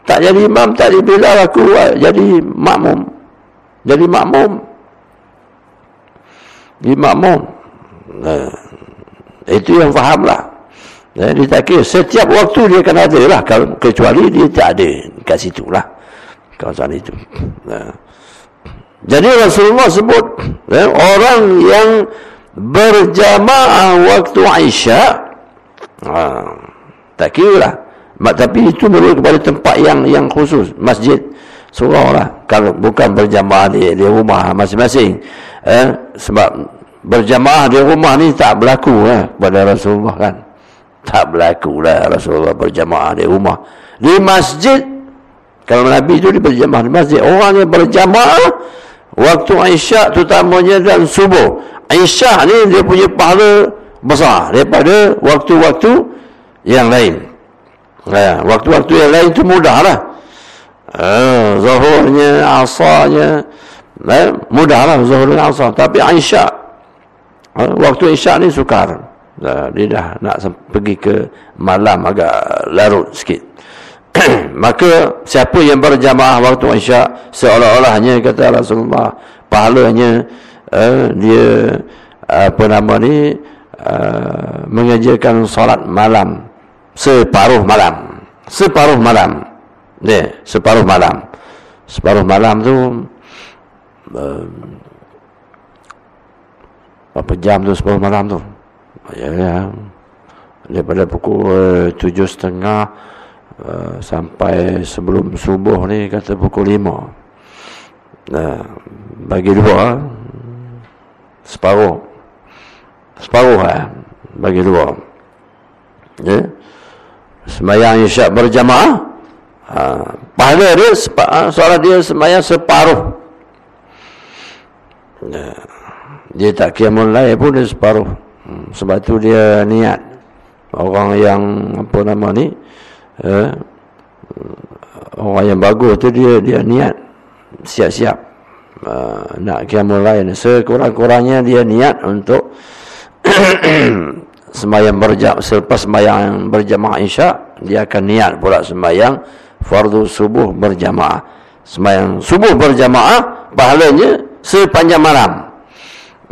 tak jadi imam tak jadi bilal aku jadi makmum jadi makmum jadi makmum nah, itu yang fahamlah Ya, dia tak kira. Setiap waktu dia akan ada lah. Kecuali dia tak ada kat situ lah. Kawasan itu. Ya. Jadi Rasulullah sebut. Ya, orang yang berjamaah waktu Aisyah. Ha, tak kira lah. Tapi itu menurut kepada tempat yang yang khusus. Masjid. Surah lah. Kalau bukan berjamaah di, di rumah masing-masing. Eh, sebab berjamaah di rumah ni tak berlaku eh, pada Rasulullah kan tak berlaku lah Rasulullah berjamaah di rumah di masjid kalau Nabi itu berjamaah di masjid orang yang berjamaah waktu isyak terutamanya dan subuh isyak ni dia punya pahala besar daripada waktu-waktu yang lain ya, waktu-waktu yang lain tu mudah lah. Uh, zuhurnya asarnya. Eh, mudah lah zuhur dan asar. Tapi isyak uh, waktu isyak ni sukar. Dia dah nak pergi ke malam agak larut sikit. Maka siapa yang berjamaah waktu isyak seolah-olahnya kata Rasulullah pahalanya uh, dia apa nama ni uh, mengajarkan solat malam separuh malam. Separuh malam. Ni separuh malam. Separuh malam tu berapa jam tu separuh malam tu? Ya, ya. daripada pukul tujuh setengah Uh, sampai sebelum subuh ni kata pukul lima. Uh, bagi dua separuh. Separuh lah bagi dua. Ya. Semayang isyak berjamaah uh, pahala dia uh, soalan dia semayang separuh. Uh, dia tak kiamun lain pun dia separuh. Hmm, sebab tu dia niat. Orang yang apa nama ni eh, orang yang bagus tu dia dia niat. Siap-siap. Uh, nak kiamul lain. Sekurang-kurangnya dia niat untuk sembahyang berjam selepas sembahyang berjamaah isya dia akan niat pula sembahyang fardu subuh berjamaah. Sembahyang subuh berjamaah pahalanya sepanjang malam.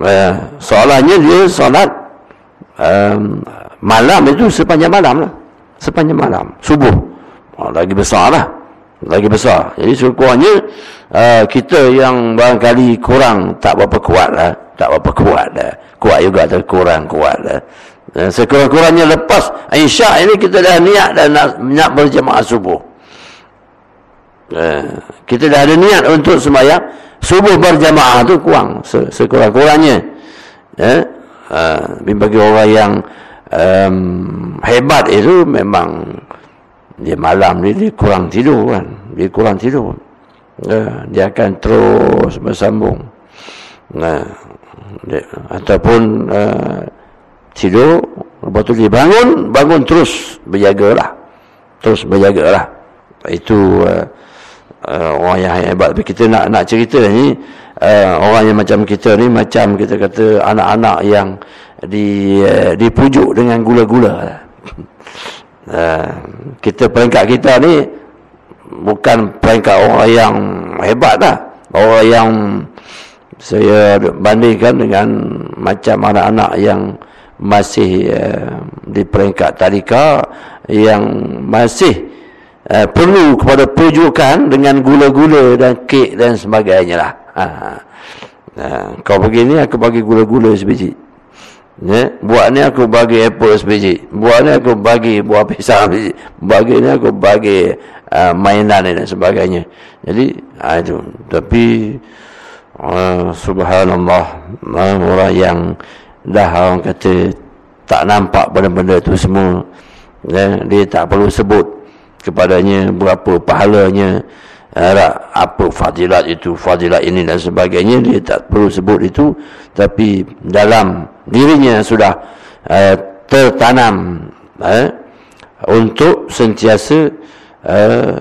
Uh, soalannya dia solat um, malam itu sepanjang malam lah. Sepanjang malam subuh. Oh, lagi besar lah. Lagi besar. Jadi sekurangnya uh, kita yang barangkali kurang tak berapa kuat lah. Tak berapa kuat lah. Kuat juga tapi kurang kuat lah uh, sekurang-kurangnya lepas isyak ini kita dah niat dan nak, nak berjemaah subuh. Uh, kita dah ada niat untuk sembahyang subuh berjamaah tu kurang sekurang-kurangnya. Uh, uh, bagi orang yang um, hebat itu memang dia malam ni dia kurang tidur kan dia kurang tidur. Dia akan terus bersambung. Uh, dia, ataupun uh, tidur lepas tu dia bangun bangun terus berjaga lah terus berjaga lah itu uh, uh, orang yang hebat. Tapi kita nak nak cerita ni uh, orang yang macam kita ni macam kita kata anak-anak yang di uh, dipujuk dengan gula-gula. Uh, kita peringkat kita ni bukan peringkat orang yang hebat lah. Orang yang saya bandingkan dengan macam anak-anak yang masih uh, di peringkat tadika yang masih uh, perlu kepada pujukan dengan gula-gula dan kek dan sebagainya lah uh, uh, kau begini aku bagi gula-gula sebiji Ya, buat ni aku bagi apple sebiji. Buat ni aku bagi buah pisang sebiji. Bagi ni aku bagi uh, mainan dan sebagainya. Jadi, uh, itu. Tapi, uh, subhanallah, orang yang dah orang kata tak nampak benda-benda itu semua. Ya, dia tak perlu sebut kepadanya berapa pahalanya apa fadilat itu fadilat ini dan sebagainya dia tak perlu sebut itu tapi dalam dirinya sudah uh, tertanam uh, untuk sentiasa uh,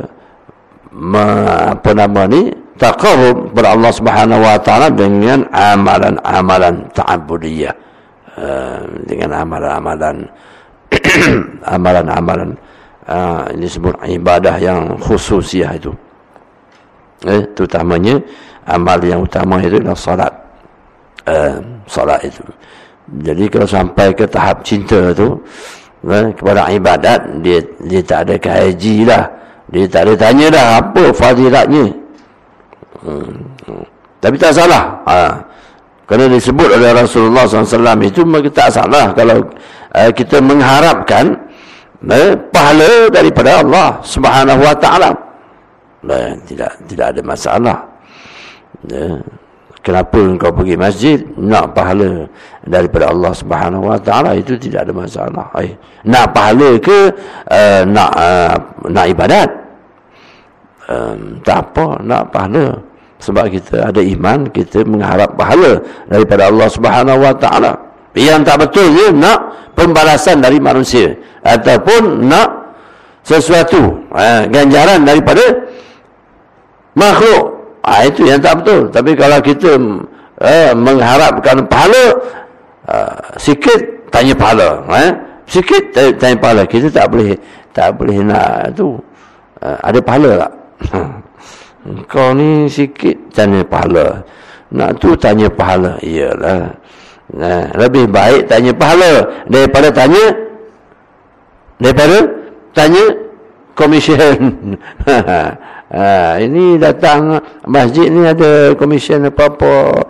me, apa nama ni taqarrub kepada Allah Subhanahu wa taala dengan amalan-amalan ta'abbudiyah uh, dengan amalan-amalan amalan-amalan uh, ini disebut ibadah yang khususiah itu. Eh, terutamanya amal yang utama itu adalah salat eh, salat itu. Jadi kalau sampai ke tahap cinta tu eh, kepada ibadat dia dia tak ada kaji lah. Dia tak ada tanya dah apa fadilatnya. Hmm. tapi tak salah. Ha. Kerana disebut oleh Rasulullah SAW itu tak salah kalau uh, kita mengharapkan eh, pahala daripada Allah Subhanahu Wa Taala dan tidak tidak ada masalah. Ya. Kenapa engkau pergi masjid nak pahala daripada Allah Subhanahu Wa Taala itu tidak ada masalah. Eh, nak pahala ke uh, nak uh, nak ibadat? Um, tak apa nak pahala. Sebab kita ada iman kita mengharap pahala daripada Allah Subhanahu wa taala. Yang tak betul dia nak pembalasan dari manusia ataupun nak sesuatu eh, ganjaran daripada makhluk. Ah, itu yang tak betul. Tapi kalau kita eh, mengharapkan pahala uh, sikit tanya pahala eh? sikit tanya pahala. Kita tak boleh tak boleh nak tu. Uh, ada pahala tak kau ni sikit tanya pahala. Nak tu tanya pahala. Iyalah. Nah, lebih baik tanya pahala daripada tanya daripada tanya komisen ha, ini datang masjid ni ada komisen apa-apa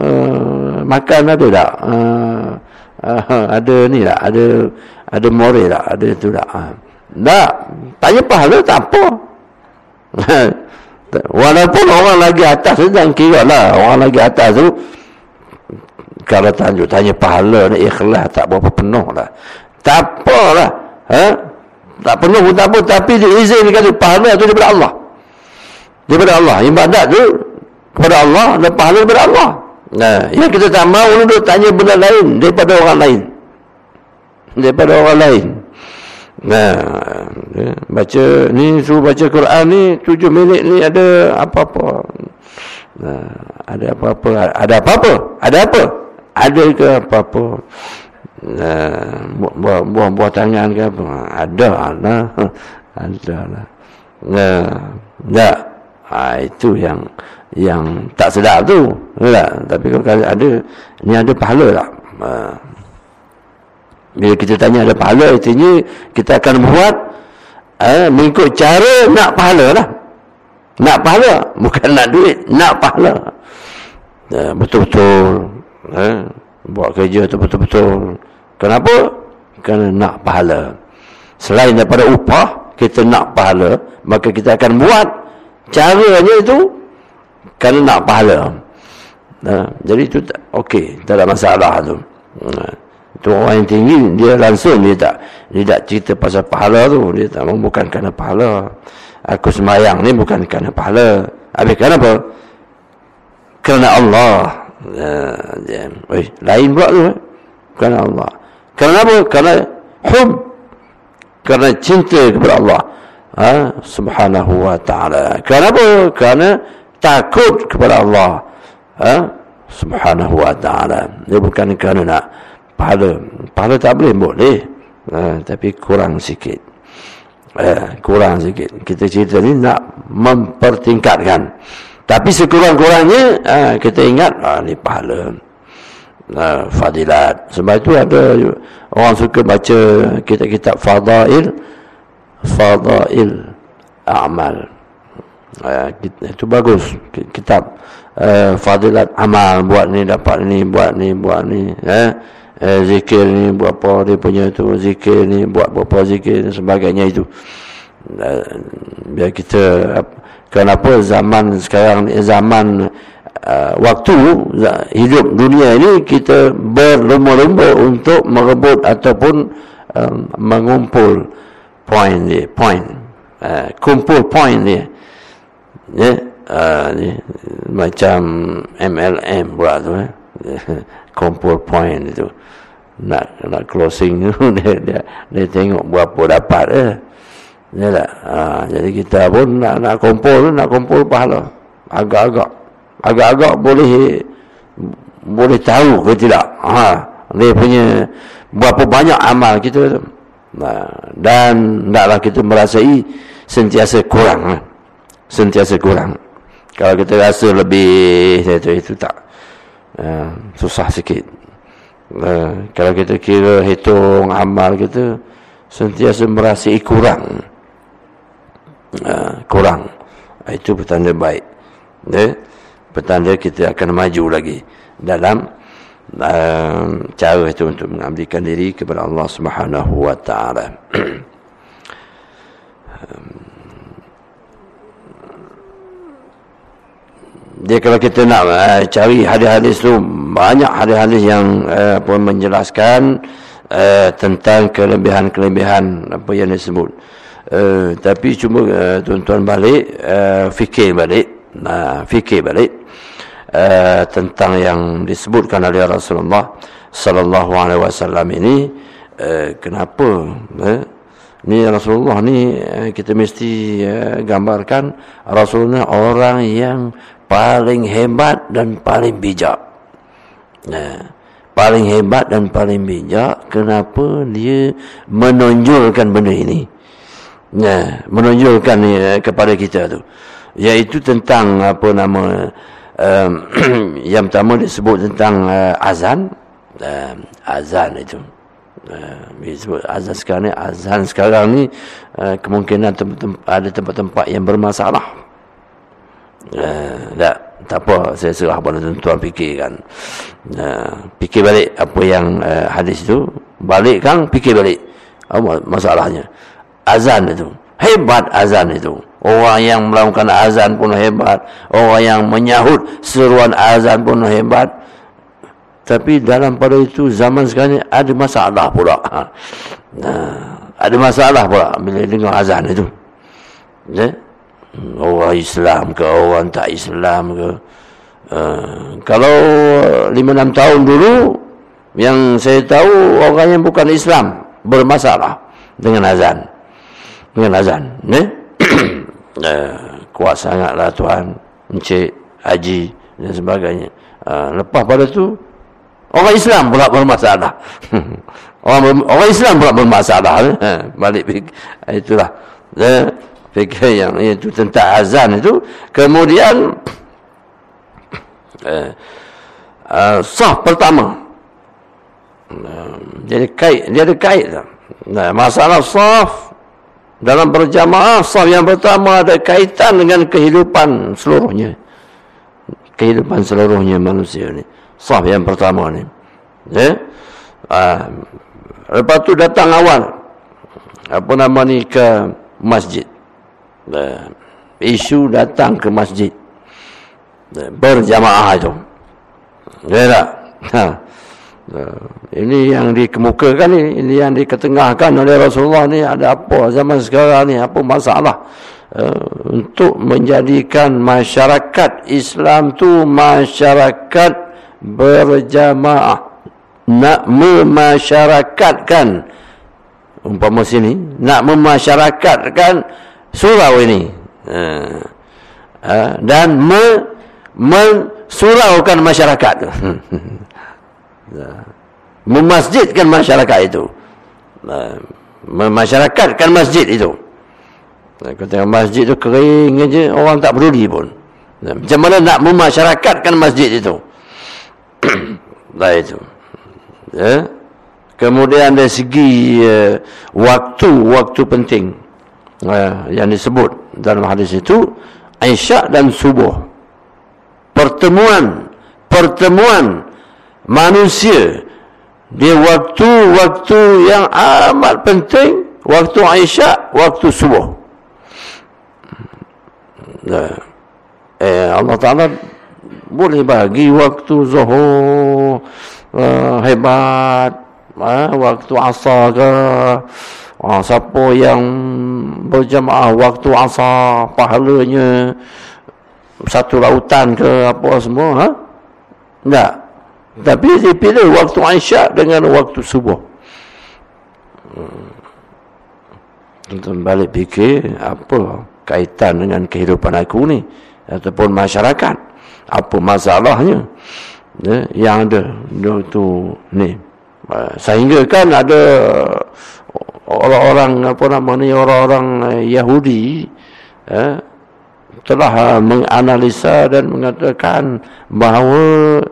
uh, makan ada tak? Uh, uh, ada ni tak? Ada ada moral tak? Ada tu tak? Uh. tak. Tanya pahala tak apa walaupun orang lagi atas jangan kira lah. Orang lagi atas tu kalau tanya, tanya pahala ni ikhlas tak berapa penuh lah. Tak apa lah. Ha? tak penuh pun tak apa tapi dia izin dia kata pahala tu daripada Allah. Daripada Allah. Ibadat tu kepada Allah dan pahala daripada Allah. Nah, yang kita tak mahu duduk tanya benda lain daripada orang lain. Daripada orang lain Nah, ya, baca ni suruh baca Quran ni tujuh minit ni ada apa-apa. Nah, ada apa-apa? Ada apa-apa? Ada apa? Ada ke apa-apa? Nah, buah, buah, tangan ke apa? Ada lah. Ada lah. Nah, tak. Ha, itu yang yang tak sedap tu. Tak? Tapi kalau ada, ni ada pahala tak? Ha. Bila kita tanya ada pahala artinya kita akan buat eh, mengikut cara nak pahala lah. Nak pahala. Bukan nak duit. Nak pahala. Eh, betul-betul. Eh, buat kerja tu betul-betul. Kenapa? Kerana nak pahala. Selain daripada upah, kita nak pahala. Maka kita akan buat caranya itu kerana nak pahala. Eh, jadi itu okey. Tak ada masalah tu. Eh orang yang tinggi dia langsung dia tak dia tak cerita pasal pahala tu. Dia tak bukan kerana pahala. Aku semayang ni bukan kerana pahala. Habis kenapa? Kerana Allah. Uh, lain pula tu eh? kerana Allah. Kerana apa? Kerana hub kerana cinta kepada Allah. Ha? subhanahu wa ta'ala. Kerana apa? Kerana takut kepada Allah. Ha? subhanahu wa ta'ala. Dia bukan kerana nak pahala. Pahala tak boleh boleh. Ha, tapi kurang sikit. Ha, kurang sikit. Kita cerita ni nak mempertingkatkan. Tapi sekurang-kurangnya ha, kita ingat ha, ni pahala. Ha, fadilat. Sebab itu ada orang suka baca kitab-kitab fadail fadail amal. Ha, itu bagus. Kitab uh, fadilat amal. Buat ni dapat ni buat ni buat ni eh eh, zikir ni buat apa dia punya tu zikir ni buat apa zikir dan sebagainya itu. Uh, biar kita kenapa zaman sekarang zaman uh, waktu hidup dunia ini kita berlumba-lumba untuk merebut ataupun um, mengumpul point dia point. Uh, kumpul point dia. Ya yeah? uh, macam MLM buat tu eh kumpul point itu nak nak closing tu dia, dia, dia tengok berapa dapat eh. Ya tak? Ha, jadi kita pun nak nak kumpul nak kumpul pahala. Agak-agak. Agak-agak boleh boleh tahu ke tidak? Ha dia punya berapa banyak amal kita tu. Ha, dan hendaklah kita merasai sentiasa kurang eh. sentiasa kurang. Kalau kita rasa lebih itu, itu tak uh, susah sikit. Uh, kalau kita kira hitung amal kita sentiasa merasa kurang. Uh, kurang. Itu petanda baik. Ya? petanda kita akan maju lagi dalam uh, cara itu untuk mengabdikan diri kepada Allah Subhanahu wa taala dia kalau kita nak uh, cari hadis-hadis tu banyak hadis-hadis yang uh, pun menjelaskan uh, tentang kelebihan-kelebihan apa yang disebut. Uh, tapi cuma uh, tuan-tuan balik uh, fikir balik. Nah, fikir balik uh, tentang yang disebutkan oleh Rasulullah sallallahu alaihi wasallam ini. Uh, kenapa? Uh, ni Rasulullah ni uh, kita mesti uh, gambarkan Rasulullah orang yang paling hebat dan paling bijak. Nah, paling hebat dan paling bijak kenapa dia menonjolkan benda ini? Nah menonjolkan uh, kepada kita tu. Iaitu tentang apa nama um, yang pertama disebut tentang uh, azan. Uh, azan itu. Uh, disebut azan sekarang ni azan sekarang ni uh, kemungkinan tempat -tempat, ada tempat-tempat yang bermasalah uh, tak tak apa. Saya serah pada tuan-tuan fikirkan. Uh, fikir balik apa yang uh, hadis itu. Balik kan fikir balik. Apa masalahnya. Azan itu. Hebat azan itu. Orang yang melakukan azan pun hebat. Orang yang menyahut seruan azan pun hebat. Tapi dalam pada itu zaman sekarang ada masalah pula. Ha. ada masalah pula bila dengar azan itu. Ya? Orang Islam ke orang tak Islam ke uh, kalau 5-6 tahun dulu yang saya tahu orang yang bukan Islam bermasalah dengan azan dengan azan ne? uh, kuat sangatlah Tuhan Encik Haji dan sebagainya uh, lepas pada tu orang Islam pula bermasalah orang, orang Islam pula bermasalah eh? balik itulah eh? Fikir yang itu tentang azan itu. Kemudian eh, uh, sah pertama. Uh, jadi kait dia ada kait nah, masalah saf dalam berjamaah saf yang pertama ada kaitan dengan kehidupan seluruhnya. Kehidupan seluruhnya manusia ni. Saf yang pertama ni. Ya? Uh, lepas tu datang awal. Apa nama ni? Ke masjid isu datang ke masjid. Berjamaah itu. Ya ha. Ini yang dikemukakan ni ini yang diketengahkan oleh Rasulullah ni ada apa zaman sekarang ni apa masalah? Uh, untuk menjadikan masyarakat Islam tu masyarakat berjamaah. Nak memasyarakatkan umpama sini nak memasyarakatkan surau ini. Uh, uh, dan me, mensuraukan masyarakat. Memasjidkan masyarakat itu. Uh, memasyarakatkan masjid itu. Kata masjid itu kering aja orang tak peduli pun. Macam mana nak memasyarakatkan masjid itu? Lah itu. Ya kemudian dari segi uh, waktu waktu penting uh, yang disebut dalam hadis itu Aisyah dan subuh. Pertemuan pertemuan manusia di waktu-waktu yang amat penting waktu Aisyah waktu subuh. Nah, eh, Allah Ta'ala boleh bagi waktu zuhur uh, hebat uh, waktu asar ke Ha, siapa yang berjamaah waktu asar pahalanya satu lautan ke apa semua ha? Tak. Tapi dia pilih waktu Aisyah dengan waktu subuh. Hmm. balik fikir apa kaitan dengan kehidupan aku ni ataupun masyarakat. Apa masalahnya? Ya, yang ada tu ni. Sehingga kan ada orang-orang apa nama ni orang-orang eh, Yahudi eh, telah menganalisa dan mengatakan bahawa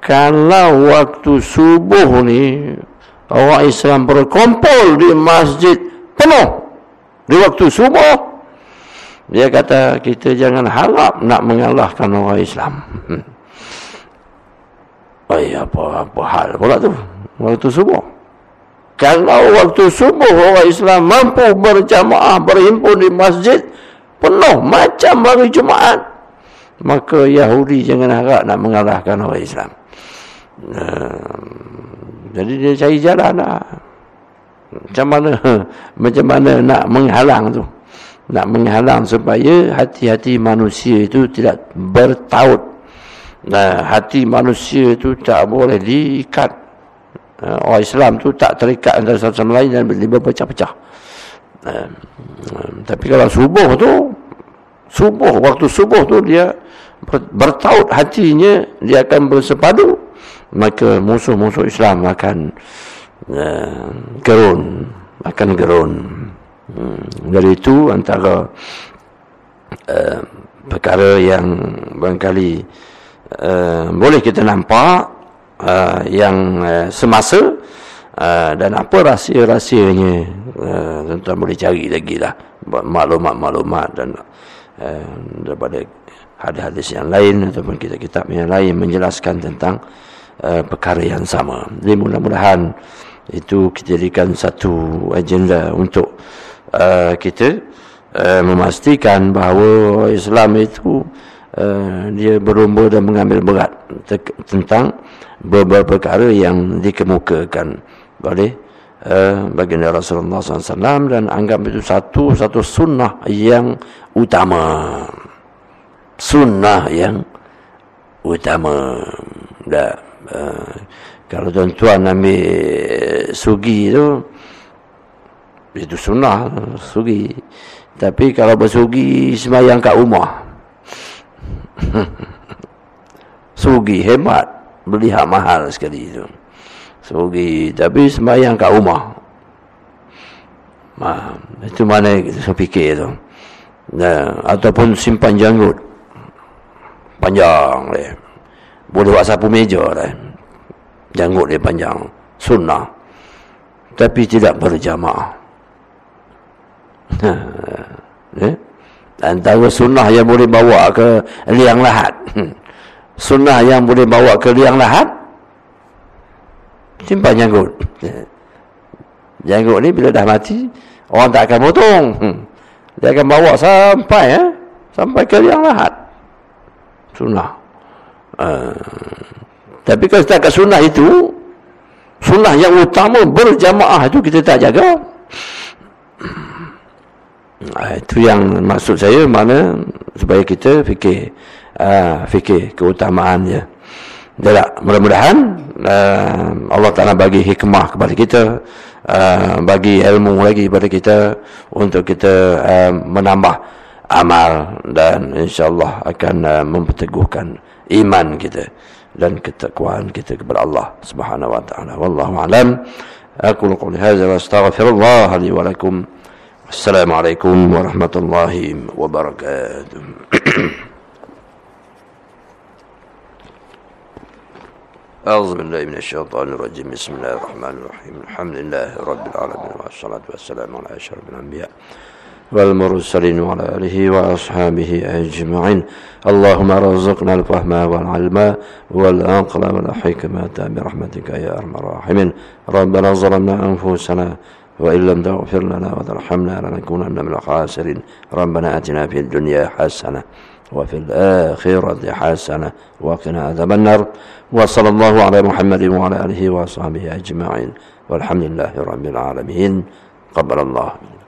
kalau waktu subuh ni orang Islam berkumpul di masjid penuh di waktu subuh dia kata kita jangan harap nak mengalahkan orang Islam. Hmm. Ay, apa apa hal pula tu waktu subuh. Kalau waktu subuh orang Islam mampu berjamaah berhimpun di masjid penuh macam hari Jumaat, maka Yahudi jangan harap nak mengalahkan orang Islam. Jadi dia cari jalan lah. Macam mana macam mana nak menghalang tu. nak menghalang supaya hati-hati manusia itu tidak bertaut nah, hati manusia itu tak boleh diikat orang Islam tu tak terikat antara satu sama lain dan boleh berpecah-pecah uh, uh, tapi kalau subuh tu subuh waktu subuh tu dia bertaut hatinya dia akan bersepadu maka musuh-musuh Islam akan uh, gerun akan gerun hmm. dari itu antara uh, perkara yang barangkali uh, boleh kita nampak uh, yang uh, semasa uh, dan apa rahsia-rahsianya uh, tuan-tuan boleh cari lagi lah maklumat-maklumat dan uh, daripada hadis-hadis yang lain ataupun kitab-kitab yang lain menjelaskan tentang uh, perkara yang sama. Jadi mudah-mudahan itu kita jadikan satu agenda untuk uh, kita uh, memastikan bahawa Islam itu uh, dia berumur dan mengambil berat tentang beberapa perkara yang dikemukakan. Oleh uh, baginda Rasulullah SAW dan anggap itu satu satu sunnah yang utama. Sunnah yang utama. Dah uh, kalau tuan-tuan ambil sugi tu itu sunnah sugi. Tapi kalau bersugi semayang kat rumah sugi hebat beli hak mahal sekali itu sugi tapi semayang kat rumah Ma, itu mana kita fikir tu nah, ataupun simpan janggut panjang dia. Boleh buat sapu meja dia. Janggut dia panjang. Sunnah. Tapi tidak berjamaah. eh? Antara sunnah yang boleh bawa ke liang lahat. Sunnah yang boleh bawa ke liang lahat. Simpan janggut. Janggut ni bila dah mati. Orang tak akan potong. Dia akan bawa sampai. Eh? Sampai ke liang lahat sunnah uh, tapi kalau setakat sunnah itu sunnah yang utama berjamaah itu kita tak jaga uh, itu yang maksud saya mana supaya kita fikir uh, fikir keutamaan dia tak, mudah-mudahan uh, Allah Ta'ala bagi hikmah kepada kita uh, bagi ilmu lagi kepada kita untuk kita uh, menambah amal dan insyaallah akan uh, memperteguhkan iman kita dan ketakwaan kita kepada Allah Subhanahu wa taala. Wallahu alam. Aku qouli hadza wa astaghfirullah li wa lakum. Assalamualaikum warahmatullahi wabarakatuh. أعوذ بالله من الشيطان الرجيم. بسم الله الرحمن الرحيم. الحمد لله رب العالمين والصلاة والسلام على أشرف الأنبياء والمرسلين وعلى آله وأصحابه أجمعين. اللهم رزقنا الفهم والعلم والعقل والحكمة برحمتك يا أرحم الراحمين. ربنا ظلمنا أنفسنا وإن لم تغفر لنا وترحمنا لنكونن من الخاسرين. ربنا آتنا في الدنيا حسنة وفي الآخرة حسنة وقنا عذاب النار. وصلى الله على محمد وعلى آله وصحبه أجمعين والحمد لله رب العالمين. قبل الله.